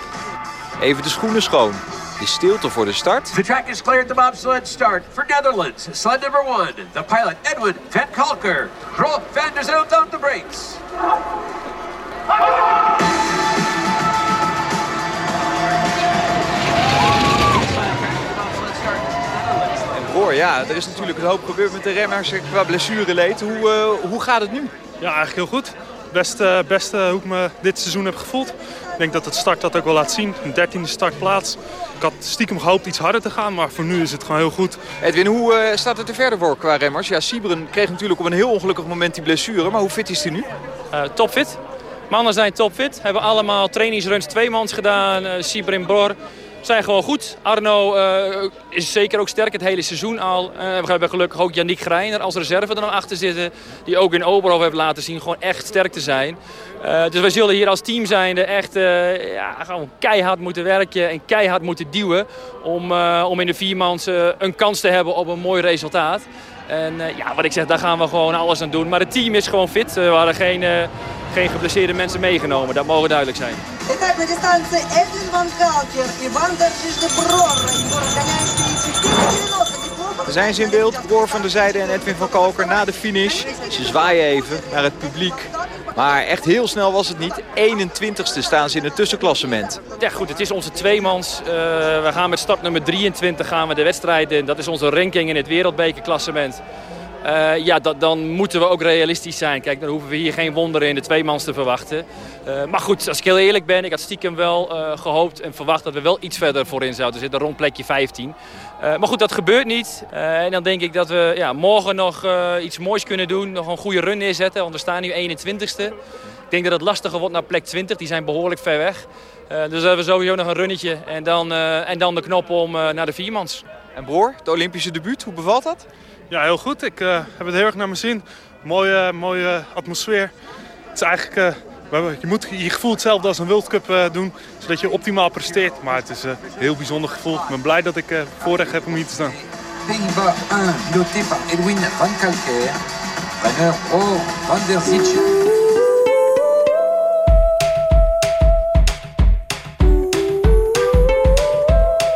Even de schoenen schoon. De stilte voor de start. The track is cleared. The bobsled start for Netherlands. Sled number one, the pilot Edwin Van Kalker. Rob van der Zout on the brakes. Ja, er is natuurlijk een hoop gebeurd met de remmers qua blessureleed. Hoe, eh, hoe gaat het nu? Ja, eigenlijk heel goed. Best, eh, best eh, hoe ik me dit seizoen heb gevoeld. Ik denk dat het start dat ook wel laat zien. Een dertiende startplaats. Ik had stiekem gehoopt iets harder te gaan, maar voor nu is het gewoon heel goed. Edwin, hoe eh, staat het er verder voor qua remmers? Ja, Sibren kreeg natuurlijk op een heel ongelukkig moment die blessure. Maar hoe fit is hij nu? Eh, topfit. Mannen zijn topfit. Hebben allemaal trainingsruns tweemans gedaan. Uh, Sieber en Bror zijn gewoon goed. Arno eh, is zeker ook sterk het hele seizoen al. Eh, we hebben gelukkig ook Yannick Greiner als reserve er nog achter zitten. Die ook in Oberhof heeft laten zien gewoon echt sterk te zijn. Uh, dus wij zullen hier als team zijnde echt ja, gewoon keihard moeten werken en keihard moeten duwen. Om, om in de viermans een kans te hebben op een mooi resultaat. En ja, wat ik zeg, daar gaan we gewoon alles aan doen. Maar het team is gewoon fit. We hadden geen, geen geblesseerde mensen meegenomen. Dat mogen duidelijk zijn. Итак, на дистанции Эдвин Ван Калкер и Ван Дерчиш де Брор. Они разгоняют 34-90. Неплохо Daar zijn ze in beeld. Broer van der Zijde en Edwin van Kalker na de finish. Ze zwaaien even naar het publiek. Maar echt heel snel was het niet. 21ste staan ze in het tussenklassement. Ja goed, het is onze tweemans. Uh, we gaan met start nummer 23 gaan we de wedstrijd in. Dat is onze ranking in het wereldbekerklassement. Uh, ja, dat, dan moeten we ook realistisch zijn. Kijk, dan hoeven we hier geen wonderen in de tweemans te verwachten. Uh, maar goed, als ik heel eerlijk ben, ik had stiekem wel gehoopt en verwacht dat we wel iets verder voorin zouden zitten, rond plekje 15. Maar goed, dat gebeurt niet. en dan denk ik dat we ja, morgen nog iets moois kunnen doen, nog een goede run neerzetten, want we staan nu 21ste. Ik denk dat het lastiger wordt naar plek 20, die zijn behoorlijk ver weg. dus hebben we sowieso nog een runnetje en dan, en dan de knop om naar de viermans. En Broer, het Olympische debuut, hoe bevalt dat? Ja, heel goed. Ik uh, heb het heel erg naar mijn zin. Mooie, mooie atmosfeer. Het is eigenlijk, uh, je moet je gevoel hetzelfde als een World Cup uh, doen, zodat je optimaal presteert. Maar het is een heel bijzonder gevoel. Ik ben blij dat ik voorrecht heb om hier te staan. Pays-Bas 1, piloté par Edwin Van Kalker. Renner O. Van der Zitje.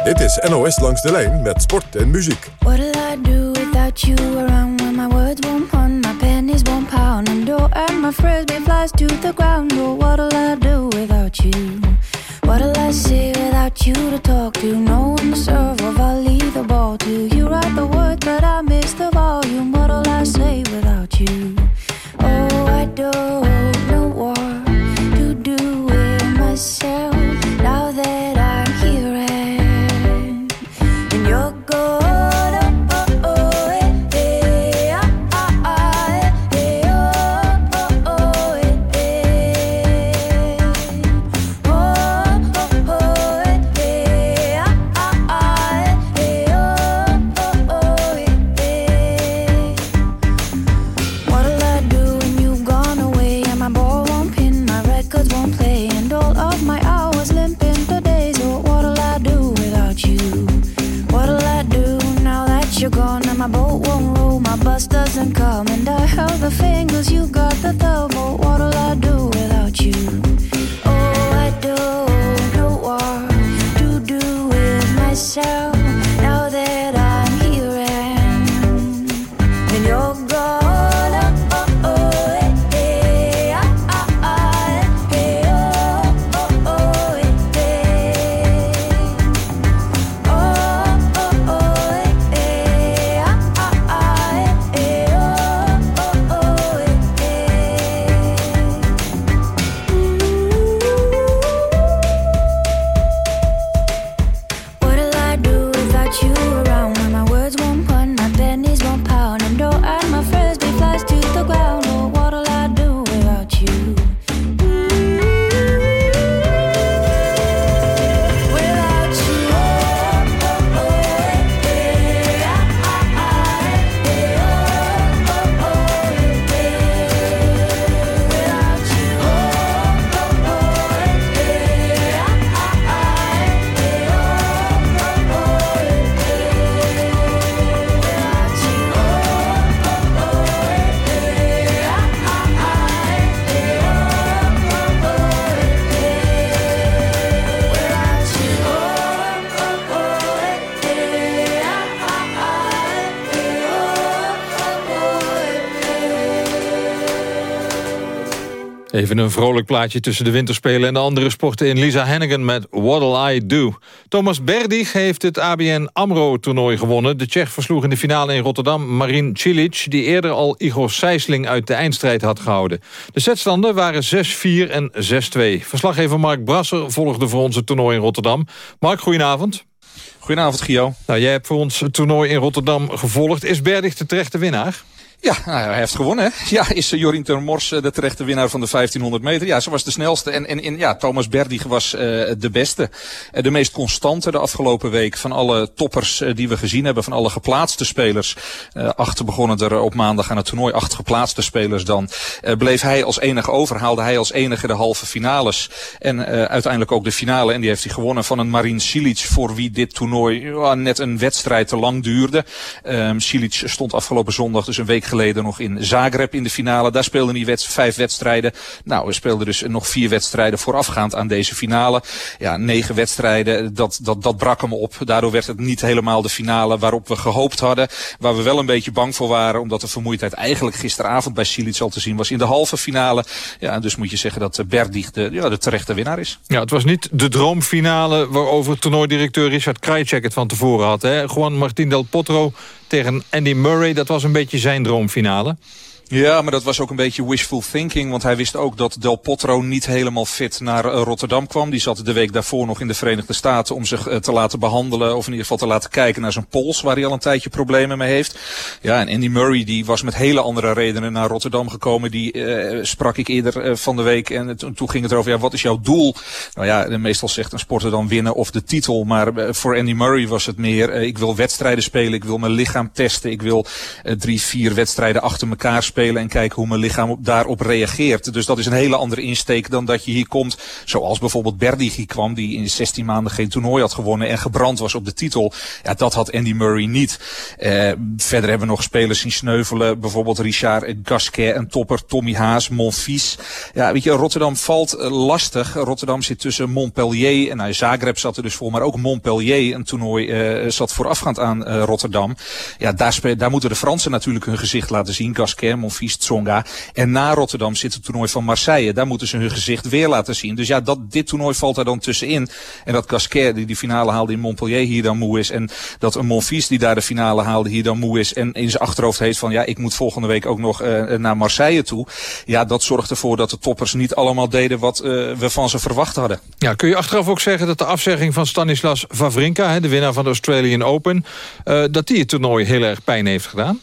Dit is NOS Langs de Lijn met sport en muziek. What'll I do without you around when my words won't my frisbee flies to the ground? Oh, what'll I do without you? What'll I say without you to talk to? No one to serve or I'll leave the ball to you. Write the words, but I miss the volume. What'll I say without you? Oh, I don't know what to do with myself Even een vrolijk plaatje tussen de winterspelen en de andere sporten in Lisa Hennigan met What'll I Do. Thomas Berdig heeft het ABN AMRO-toernooi gewonnen. De Tsjech versloeg in de finale in Rotterdam Marin Cilic... die eerder al Igor Sijsling uit de eindstrijd had gehouden. De setstanden waren 6-4 en 6-2. Verslaggever Mark Brasser volgde voor ons het toernooi in Rotterdam. Mark, goedenavond. Goedenavond, Gio. Nou, jij hebt voor ons het toernooi in Rotterdam gevolgd. Is Berdig de terechte winnaar? Ja, nou, hij heeft gewonnen. Hè? Ja, is uh, Jorien Termors uh, de terechte winnaar van de 1500 meter? Ja, ze was de snelste. En, en, en ja, Thomas Berdig was uh, de beste. Uh, de meest constante de afgelopen week van alle toppers die we gezien hebben. Van alle geplaatste spelers. Acht begonnen er op maandag aan het toernooi. Acht geplaatste spelers dan. Bleef hij als enige over. Haalde hij als enige de halve finales. En uiteindelijk ook de finale. En die heeft hij gewonnen van een Marin Silic. Voor wie dit toernooi net een wedstrijd te lang duurde. Silic stond afgelopen zondag, dus een week geleden nog in Zagreb in de finale. Daar speelden hij vijf wedstrijden. Nou, we speelden dus nog vier wedstrijden voorafgaand aan deze finale. Ja, negen wedstrijden, dat, dat, dat brak hem op. Daardoor werd het niet helemaal de finale waarop we gehoopt hadden. Waar we wel een beetje bang voor waren, omdat de vermoeidheid eigenlijk gisteravond bij Silic al te zien was in de halve finale. Ja, dus moet je zeggen dat Berdig de, de terechte winnaar is. Ja, het was niet de droomfinale waarover toernooidirecteur Richard Krajcek het van tevoren had. Hè? Juan Martín del Potro tegen Andy Murray, dat was een beetje zijn droomfinale. Ja, maar dat was ook een beetje wishful thinking. Want hij wist ook dat Del Potro niet helemaal fit naar uh, Rotterdam kwam. Die zat de week daarvoor nog in de Verenigde Staten om zich uh, te laten behandelen. Of in ieder geval te laten kijken naar zijn pols. Waar hij al een tijdje problemen mee heeft. Ja, en Andy Murray die was met hele andere redenen naar Rotterdam gekomen. Die uh, sprak ik eerder van de week. En toen ging het erover, ja, wat is jouw doel? Nou ja, meestal zegt een sporter dan winnen of de titel. Maar voor Andy Murray was het meer, ik wil wedstrijden spelen. Ik wil mijn lichaam testen. Ik wil drie, vier wedstrijden achter elkaar spelen en kijken hoe mijn lichaam op, daarop reageert. Dus dat is een hele andere insteek dan dat je hier komt. Zoals bijvoorbeeld Berdigi kwam, die in 16 maanden geen toernooi had gewonnen en gebrand was op de titel. Ja, dat had Andy Murray niet. Uh, verder hebben we nog spelers zien sneuvelen. Bijvoorbeeld Richard Gasquet, een topper, Tommy Haas, Monfils. Ja, weet je, Rotterdam valt lastig. Rotterdam zit tussen Montpellier en nou, Zagreb zat er dus voor, maar ook Montpellier, een toernooi, uh, zat voorafgaand aan Rotterdam. Ja, daar, daar moeten de Fransen natuurlijk hun gezicht laten zien. Gasquet, Monfils, En na Rotterdam zit het toernooi van Marseille. Daar moeten ze hun gezicht weer laten zien. Dus ja, dat, dit toernooi valt daar dan tussenin. En dat Gasquet die die finale haalde in Montpellier hier dan moe is. En dat een Monfils die daar de finale haalde hier dan moe is. En in zijn achterhoofd heeft van ja, ik moet volgende week ook nog uh, naar Marseille toe. Ja, dat zorgt ervoor dat de toppers niet allemaal deden wat uh, we van ze verwacht hadden. Ja, kun je achteraf ook zeggen dat de afzegging van Stanislas Wawrinka, de winnaar van de Australian Open, dat die het toernooi heel erg pijn heeft gedaan?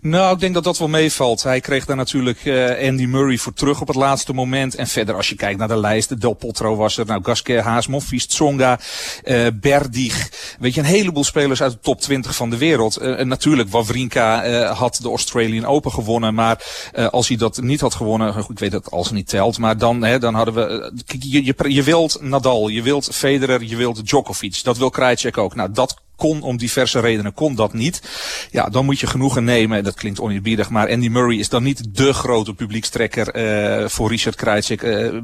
Nou, ik denk dat dat wel meevalt. Hij kreeg daar natuurlijk uh, Andy Murray voor terug op het laatste moment. En verder, als je kijkt naar de lijst, Del Potro was er. Nou, Gasquet, Haas, Monfils, Tsonga, uh, Berdig. Weet je, een heleboel spelers uit de top 20 van de wereld. Uh, en natuurlijk, Wawrinka had de Australian Open gewonnen. Maar als hij dat niet had gewonnen, ik weet dat als het niet telt. Maar dan, hè, dan hadden we... Je, je, je wilt Nadal, je wilt Federer, je wilt Djokovic. Dat wil Krajcek ook. Nou, dat kon om diverse redenen kon dat niet. Ja, dan moet je genoegen nemen. Dat klinkt oneerbiedig, maar Andy Murray is dan niet de grote publiekstrekker uh, voor Richard Krajcik. Uh,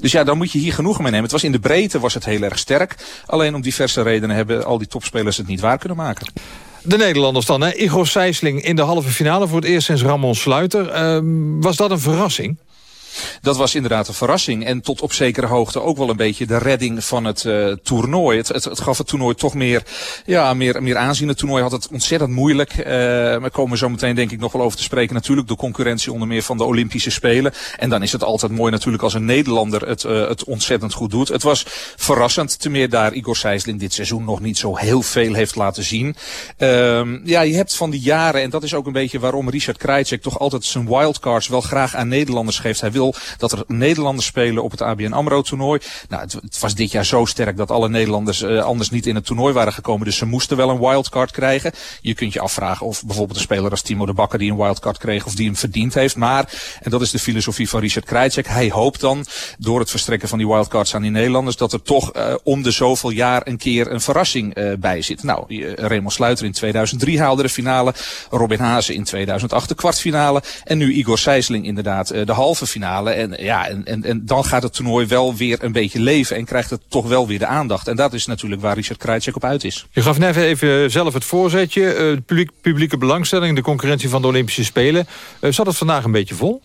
dus ja, dan moet je hier genoegen mee nemen. Het was in de breedte was het heel erg sterk. Alleen om diverse redenen hebben al die topspelers het niet waar kunnen maken. De Nederlanders dan, hè? Igor Sijsling in de halve finale voor het eerst sinds Ramon Sluiter. Uh, was dat een verrassing? Dat was inderdaad een verrassing. En tot op zekere hoogte ook wel een beetje de redding van het uh, toernooi. Het, het, het, gaf het toernooi toch meer, ja, meer, meer aanzien. Het toernooi had het ontzettend moeilijk. Uh, we komen zo meteen denk ik nog wel over te spreken. Natuurlijk de concurrentie onder meer van de Olympische Spelen. En dan is het altijd mooi natuurlijk als een Nederlander het, uh, het ontzettend goed doet. Het was verrassend. Te meer daar Igor Sijsling dit seizoen nog niet zo heel veel heeft laten zien. Um, ja, je hebt van die jaren, en dat is ook een beetje waarom Richard Krajcek toch altijd zijn wildcards wel graag aan Nederlanders geeft. Hij wil dat er Nederlanders spelen op het ABN AMRO toernooi. Nou, het, was dit jaar zo sterk dat alle Nederlanders uh, anders niet in het toernooi waren gekomen. Dus ze moesten wel een wildcard krijgen. Je kunt je afvragen of bijvoorbeeld een speler als Timo de Bakker die een wildcard kreeg of die hem verdiend heeft. Maar, en dat is de filosofie van Richard Krajcek, hij hoopt dan door het verstrekken van die wildcards aan die Nederlanders dat er toch uh, om de zoveel jaar een keer een verrassing uh, bij zit. Nou, Raymond Sluiter in 2003 haalde de finale. Robin Hazen in 2008 de kwartfinale. En nu Igor Sijsling inderdaad de halve finale. En, ja, en, en, en dan gaat het toernooi wel weer een beetje leven en krijgt het toch wel weer de aandacht. En dat is natuurlijk waar Richard Krajcek op uit is. Je gaf net even zelf het voorzetje. Publiek, publieke belangstelling, de concurrentie van de Olympische Spelen. Uh, zat het vandaag een beetje vol?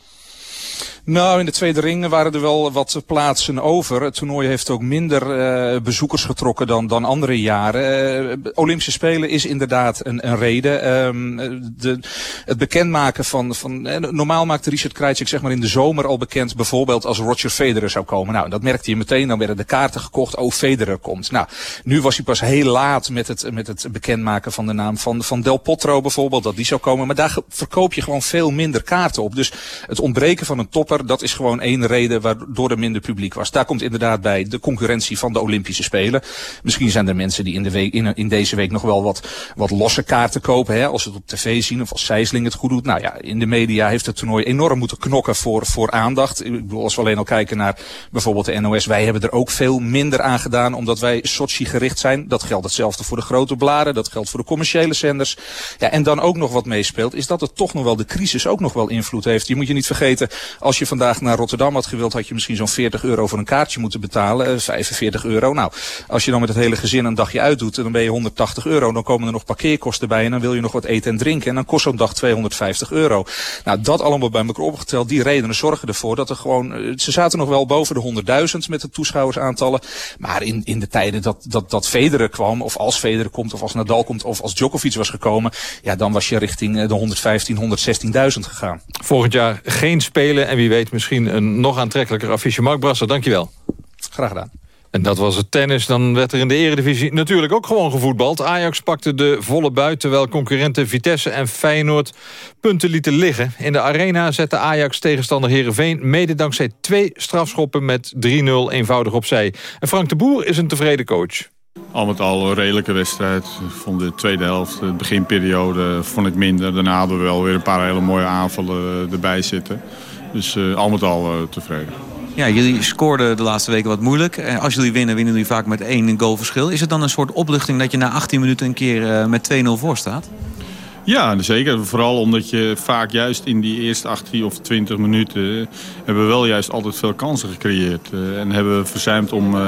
Nou, in de tweede ring waren er wel wat plaatsen over. Het toernooi heeft ook minder uh, bezoekers getrokken dan, dan andere jaren. Uh, Olympische Spelen is inderdaad een, een reden. Um, de, het bekendmaken van... van uh, normaal maakte Richard Krajcik zeg maar in de zomer al bekend... bijvoorbeeld als Roger Federer zou komen. Nou, dat merkte je meteen. Dan werden de kaarten gekocht. Oh, Federer komt. Nou, nu was hij pas heel laat met het, met het bekendmaken van de naam van, van Del Potro bijvoorbeeld. Dat die zou komen. Maar daar verkoop je gewoon veel minder kaarten op. Dus het ontbreken van een top Dat is gewoon één reden waardoor er minder publiek was. Daar komt inderdaad bij de concurrentie van de Olympische Spelen. Misschien zijn er mensen die in, de week, in, deze week nog wel wat, wat losse kaarten kopen. Hè, als ze het op tv zien of als Sijsling het goed doet. Nou ja, in de media heeft het toernooi enorm moeten knokken voor, voor aandacht. Ik bedoel, als we alleen al kijken naar bijvoorbeeld de NOS. Wij hebben er ook veel minder aan gedaan omdat wij Sochi gericht zijn. Dat geldt hetzelfde voor de grote bladen. Dat geldt voor de commerciële zenders. Ja, en dan ook nog wat meespeelt is dat het toch nog wel de crisis ook nog wel invloed heeft. Je moet je niet vergeten, als je vandaag naar Rotterdam had gewild, had je misschien zo'n 40 euro voor een kaartje moeten betalen. 45 eh, euro. Nou, als je dan met het hele gezin een dagje uitdoet, dan ben je 180 euro. Dan komen er nog parkeerkosten bij en dan wil je nog wat eten en drinken. En dan kost zo'n dag 250 euro. Nou, dat allemaal bij elkaar opgeteld, die redenen zorgen ervoor dat er gewoon... Eh, ze zaten nog wel boven de 100.000 met de toeschouwersaantallen. Maar in, in de tijden dat, dat, dat Federer kwam, of als Federer komt, of als Nadal komt, of als Djokovic was gekomen... Ja, dan was je richting eh, de 115, 116.000 gegaan. Volgend jaar geen spelen en wie weet misschien een nog aantrekkelijker affiche. Mark Brasser, dankjewel. Graag gedaan. En dat was het tennis. Dan werd er in de eredivisie natuurlijk ook gewoon gevoetbald. Ajax pakte de volle buit, terwijl concurrenten Vitesse en Feyenoord punten lieten liggen. In de arena zette Ajax tegenstander Heerenveen... mede dankzij twee strafschoppen met 3-0 eenvoudig opzij. En Frank de Boer is een tevreden coach. Al met al een redelijke wedstrijd. Ik vond de tweede helft, de beginperiode, vond ik minder. Daarna hadden we wel weer een paar hele mooie aanvallen erbij zitten. Dus uh, al met al uh, tevreden. Ja, jullie scoorden de laatste weken wat moeilijk. En als jullie winnen, winnen jullie vaak met één goal verschil. Is het dan een soort opluchting dat je na 18 minuten een keer met 2-0 voor staat? Ja, zeker. Vooral omdat je vaak juist in die eerste 18 of 20 minuten... hebben we wel juist altijd veel kansen gecreëerd. Uh, en hebben we verzuimd om uh,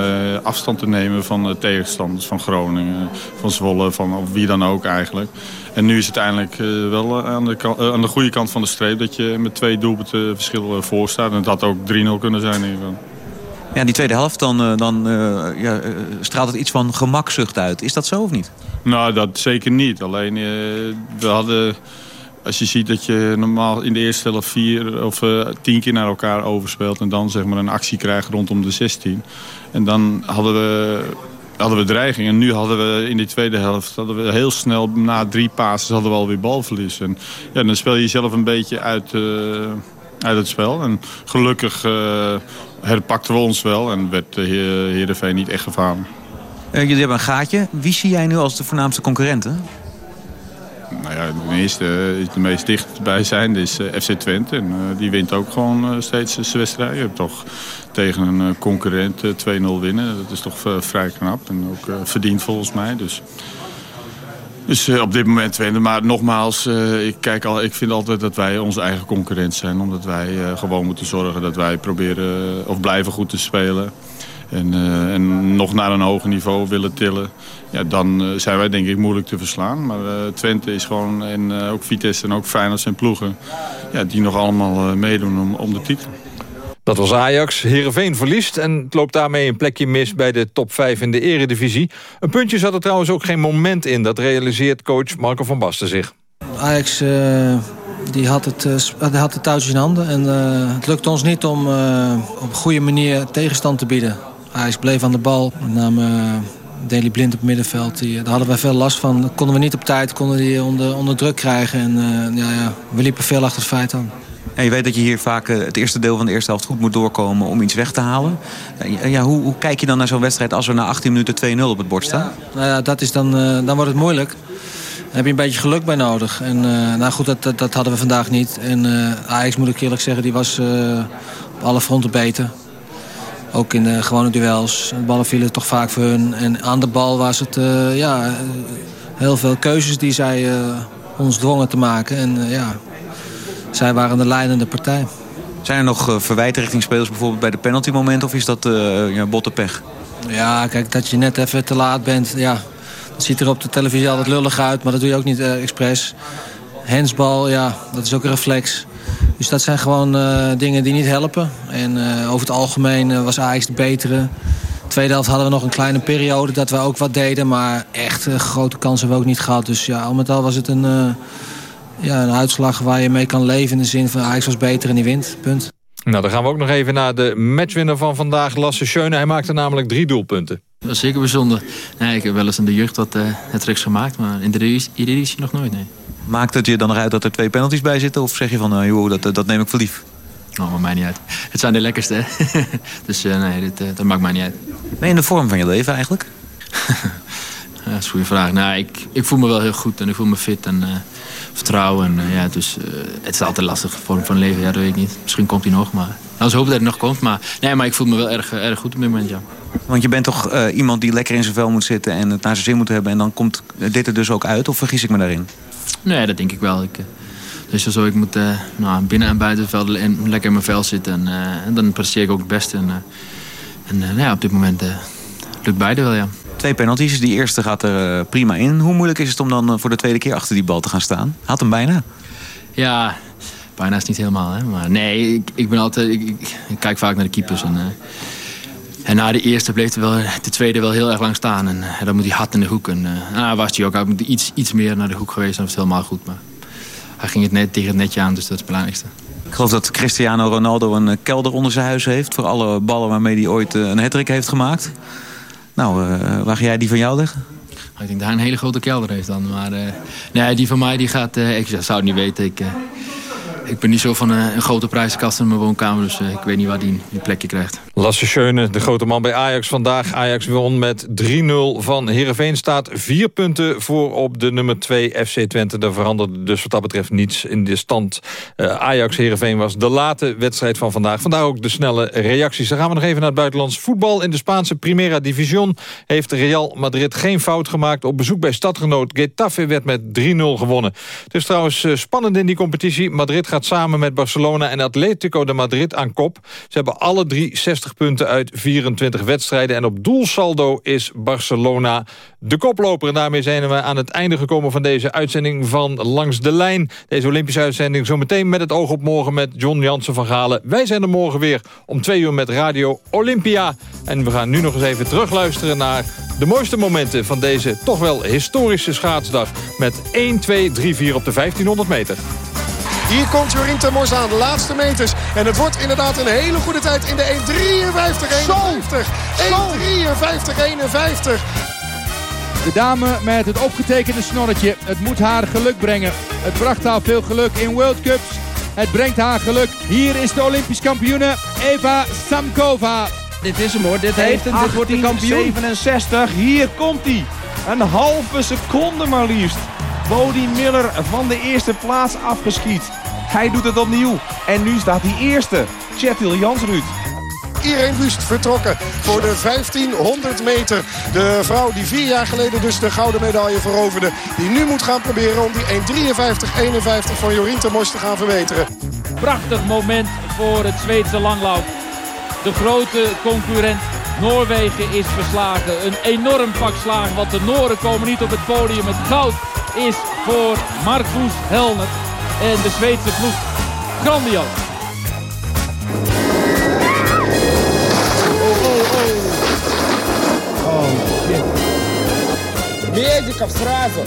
afstand te nemen van de tegenstanders van Groningen, van Zwolle, van wie dan ook eigenlijk. En nu is het eindelijk wel aan de, aan de goede kant van de streep... dat je met twee doelpunten verschil voor staat. En dat had ook 3-0 kunnen zijn in ieder geval. Ja, die tweede helft, dan, dan uh, ja, straalt het iets van gemakzucht uit. Is dat zo of niet? Nou, dat zeker niet. Alleen, we hadden... Als je ziet dat je normaal in de eerste helft vier of tien keer naar elkaar overspeelt... en dan zeg maar een actie krijgt rondom de 16. En dan hadden we, hadden we dreiging. En nu hadden we in die tweede helft hadden we heel snel... na drie passes hadden we alweer balverlies. En ja, dan speel je jezelf een beetje uit, uit het spel. En gelukkig herpakten we ons wel en werd de Heerenveen niet echt gevaarlijk. Uh, jullie hebben een gaatje. Wie zie jij nu als de voornaamste concurrenten? Nou ja, de meeste, de meest dichtbij zijn is uh, FC Twente. En uh, die wint ook gewoon steeds zijn wedstrijd. Je hebt toch tegen een concurrent 2-0 winnen. Dat is toch vrij knap en ook verdiend volgens mij. Dus dus uh, op dit moment Twente. Maar nogmaals, uh, ik, kijk al, ik vind altijd dat wij onze eigen concurrent zijn. Omdat wij uh, gewoon moeten zorgen dat wij proberen of blijven goed te spelen. En, en nog naar een hoger niveau willen tillen. Ja, dan zijn wij denk ik moeilijk te verslaan. Maar Twente is gewoon, en ook Vitesse en ook Feyenoord zijn ploegen... Ja, die nog allemaal meedoen om, om de titel. Dat was Ajax. Heerenveen verliest en het loopt daarmee een plekje mis bij de top 5 in de eredivisie. Een puntje zat er trouwens ook geen moment in. Dat realiseert coach Marco van Basten zich. Ajax uh, die had, het, uh, had de touwtjes in handen. En het lukte ons niet om op een goede manier tegenstand te bieden. Ajax bleef aan de bal. Met name Deli Blind op het middenveld. Die, daar hadden wij veel last van. Dat konden we niet op tijd konden die onder, onder druk krijgen. En ja, ja, we liepen veel achter het feit aan. Je weet dat je hier vaak het eerste deel van de eerste helft goed moet doorkomen om iets weg te halen. Ja, hoe, hoe kijk je dan naar zo'n wedstrijd als er na 18 minuten 2-0 op het bord staan? Nou ja, dat is dan, uh, dan wordt het moeilijk. Daar heb je een beetje geluk bij nodig. En nou goed, dat, dat, hadden we vandaag niet. En Ajax moet ik eerlijk zeggen, die was op alle fronten beter. Ook in de gewone duels. De ballen vielen toch vaak voor hun. En aan de bal was het ja, heel veel keuzes die zij ons dwongen te maken. En ja, zij waren de leidende partij. Zijn er nog uh, verwijten richting spelers bijvoorbeeld bij de penaltymoment of is dat uh, ja, botte pech? Ja, kijk, dat je net even te laat bent. Ja, dat ziet er op de televisie altijd lullig uit, maar dat doe je ook niet uh, expres. Hensbal, ja, dat is ook een reflex. Dus dat zijn gewoon uh, dingen die niet helpen. En uh, over het algemeen was Ajax de betere. Tweede helft hadden we nog een kleine periode dat we ook wat deden. Maar echt grote kansen hebben we ook niet gehad. Dus ja, al met al was het een ja, een uitslag waar je mee kan leven in de zin van Ajax was beter en die wint. Punt. Nou, dan gaan we ook nog even naar de matchwinner van vandaag, Lasse Schöne. Hij maakte namelijk drie doelpunten. Dat is zeker bijzonder. Nee, ik heb wel eens in de jeugd wat uh, het tricks gemaakt, maar in de editie nog nooit, nee. Maakt het je dan eruit dat er twee penalties bij zitten? Of zeg je van, uh, joh, dat, dat neem ik voor lief? Oh, maakt mij niet uit. Het zijn de lekkerste, hè? dus uh, nee, dit, uh, dat maakt mij niet uit. Ben je in de vorm van je leven eigenlijk? ja, dat is een goede vraag. Nou, ik, ik voel me wel heel goed en ik voel me fit en uh, vertrouwen. En, ja, dus het is altijd lastig, vorm van leven, ja, dat weet ik niet. Misschien komt hij nog, maar... Nou, ze hopen dat hij nog komt, maar, nee, maar ik voel me wel erg, erg goed op dit moment, ja. Want je bent toch uh, iemand die lekker in zijn vel moet zitten en het naar zijn zin moet hebben. En dan komt dit er dus ook uit, of vergis ik me daarin? Nee, dat denk ik wel. Ik, dus zo, ik moet nou, binnen en buiten het veld lekker in mijn vel zitten. En, en dan presteer ik ook het beste. En, en nou ja, op dit moment lukt beide wel, ja. Twee penalties. Die eerste gaat er prima in. Hoe moeilijk is het om dan voor de tweede keer achter die bal te gaan staan? Had hem bijna. Ja, bijna is niet helemaal. Hè? Maar nee, ik, ik ben altijd, ik, kijk vaak naar de keepers. En, en na de eerste bleef wel, de tweede wel heel erg lang staan. En uh, dan moet hij hard in de hoek. En uh, nou, was hij ook. Hij moet iets, iets meer naar de hoek geweest. Dan was het helemaal goed. Maar hij ging het net tegen het netje aan. Dus dat is het belangrijkste. Ik geloof dat Cristiano Ronaldo een kelder onder zijn huis heeft. Voor alle ballen waarmee hij ooit een hattrick heeft gemaakt. Nou, uh, waar ga jij die van jou leggen? Ik denk dat hij een hele grote kelder heeft dan. Maar nee, die van mij die gaat... ik zou het niet weten. Ik, ik ben niet zo van een, een grote prijzenkast in mijn woonkamer. Dus uh, ik weet niet waar die een plekje krijgt. Lasse Schöne, de grote man bij Ajax vandaag. Ajax won met 3-0 van Heerenveen. Staat vier punten voor op de nummer 2 FC Twente. Daar veranderde dus wat dat betreft niets in de stand. Uh, Ajax-Heerenveen was de late wedstrijd van vandaag. Vandaar ook de snelle reacties. Dan gaan we nog even naar het buitenlands voetbal. In de Spaanse Primera Division heeft Real Madrid geen fout gemaakt. Op bezoek bij stadgenoot Getafe werd met 3-0 gewonnen. Het is trouwens spannend in die competitie. Madrid gaat samen met Barcelona en Atletico de Madrid aan kop. Ze hebben alle drie 60 punten uit 24 wedstrijden. En op doelsaldo is Barcelona de koploper. En daarmee zijn we aan het einde gekomen van deze uitzending van Langs de Lijn. Deze Olympische uitzending zometeen met het oog op morgen met John Jansen van Galen. Wij zijn er morgen weer om twee uur met Radio Olympia. En we gaan nu nog eens even terugluisteren naar de mooiste momenten van deze toch wel historische schaatsdag. Met 1, 2, 3, 4 op de 1500 meter. Hier komt Jorien Temors aan, de laatste meters. En het wordt inderdaad een hele goede tijd in de 1.53-51. 1.53-51. De dame met het opgetekende snorretje. Het moet haar geluk brengen. Het bracht haar veel geluk in World Cups. Het brengt haar geluk. Hier is de Olympisch kampioene Eva Samkova. Dit is hem hoor. Dit heeft hem. Dit wordt de kampioen. 67. Hier komt hij. Een halve seconde maar liefst. Bodie Miller van de eerste plaats afgeschiet. Hij doet het opnieuw. En nu staat hij eerste. Chetil Jansruud. Irene Wust vertrokken voor de 1500 meter. De vrouw die vier jaar geleden dus de gouden medaille veroverde. Die nu moet gaan proberen om die 1.53-51 van Jorien Termors te gaan verbeteren. Prachtig moment voor het Zweedse langlauf. De grote concurrent Noorwegen is verslagen. Een enorm pak slagen, want de Noren komen niet op het podium. Het goud is voor Marcus Helner en de Zweedse ploeg. Grandioos. Oh, shit. Медиков сразу.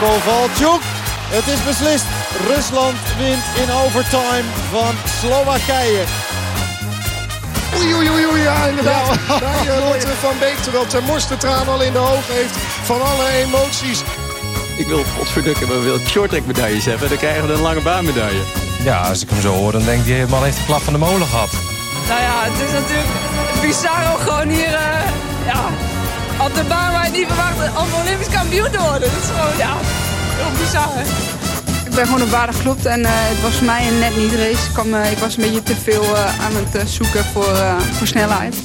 Kovalchuk. Het is beslist. Rusland wint in overtime van Slowakije. Oei, oei, oei, oei, ja, inderdaad. Ja. Daar wordt Van Beek, terwijl Ter Mors de traan al in de ogen heeft van alle emoties. Ik wil potverdukken, maar wil shorttrack medailles hebben. Dan krijgen we een lange baan medaille. Ja, als ik hem zo hoor, dan denk ik, die man heeft de klap van de molen gehad. Nou ja, het is natuurlijk bizar om gewoon hier, uh, ja, op de baan waar je niet verwacht om Olympisch kampioen te worden. Dat is gewoon, ja, heel bizar. Ik ben gewoon een waardig klopt en uh, het was voor mij een net niet race. Ik, kwam, uh, ik was een beetje te veel uh, aan het zoeken voor, voor snelheid.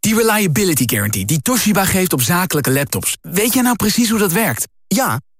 Die Reliability Guarantee die Toshiba geeft op zakelijke laptops. Weet jij nou precies hoe dat werkt? Ja,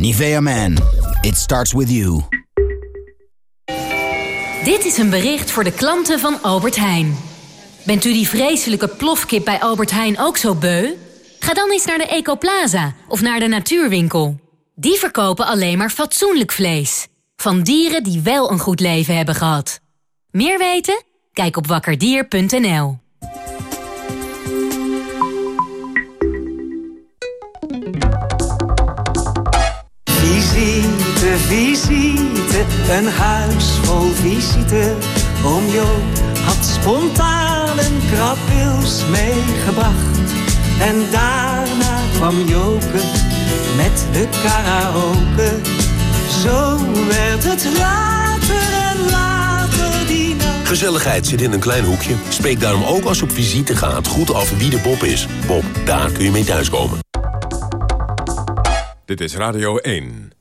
Nivea Man, it starts with you. Dit is een bericht voor de klanten van Albert Heijn. Bent u die vreselijke plofkip bij Albert Heijn ook zo beu? Ga dan eens naar de Ecoplaza of naar de Natuurwinkel. Die verkopen alleen maar fatsoenlijk vlees. Van dieren die wel een goed leven hebben gehad. Meer weten? Kijk op wakkerdier.nl. Visite, visite, een huis vol visite. Oom Joop had spontaan een krabwils meegebracht. En daarna kwam Joke met de karaoke. Zo werd het later en later die nacht. Gezelligheid zit in een klein hoekje. Spreek daarom ook als op visite gaat goed af wie de Bob is. Bob, daar kun je mee thuiskomen. Dit is Radio 1.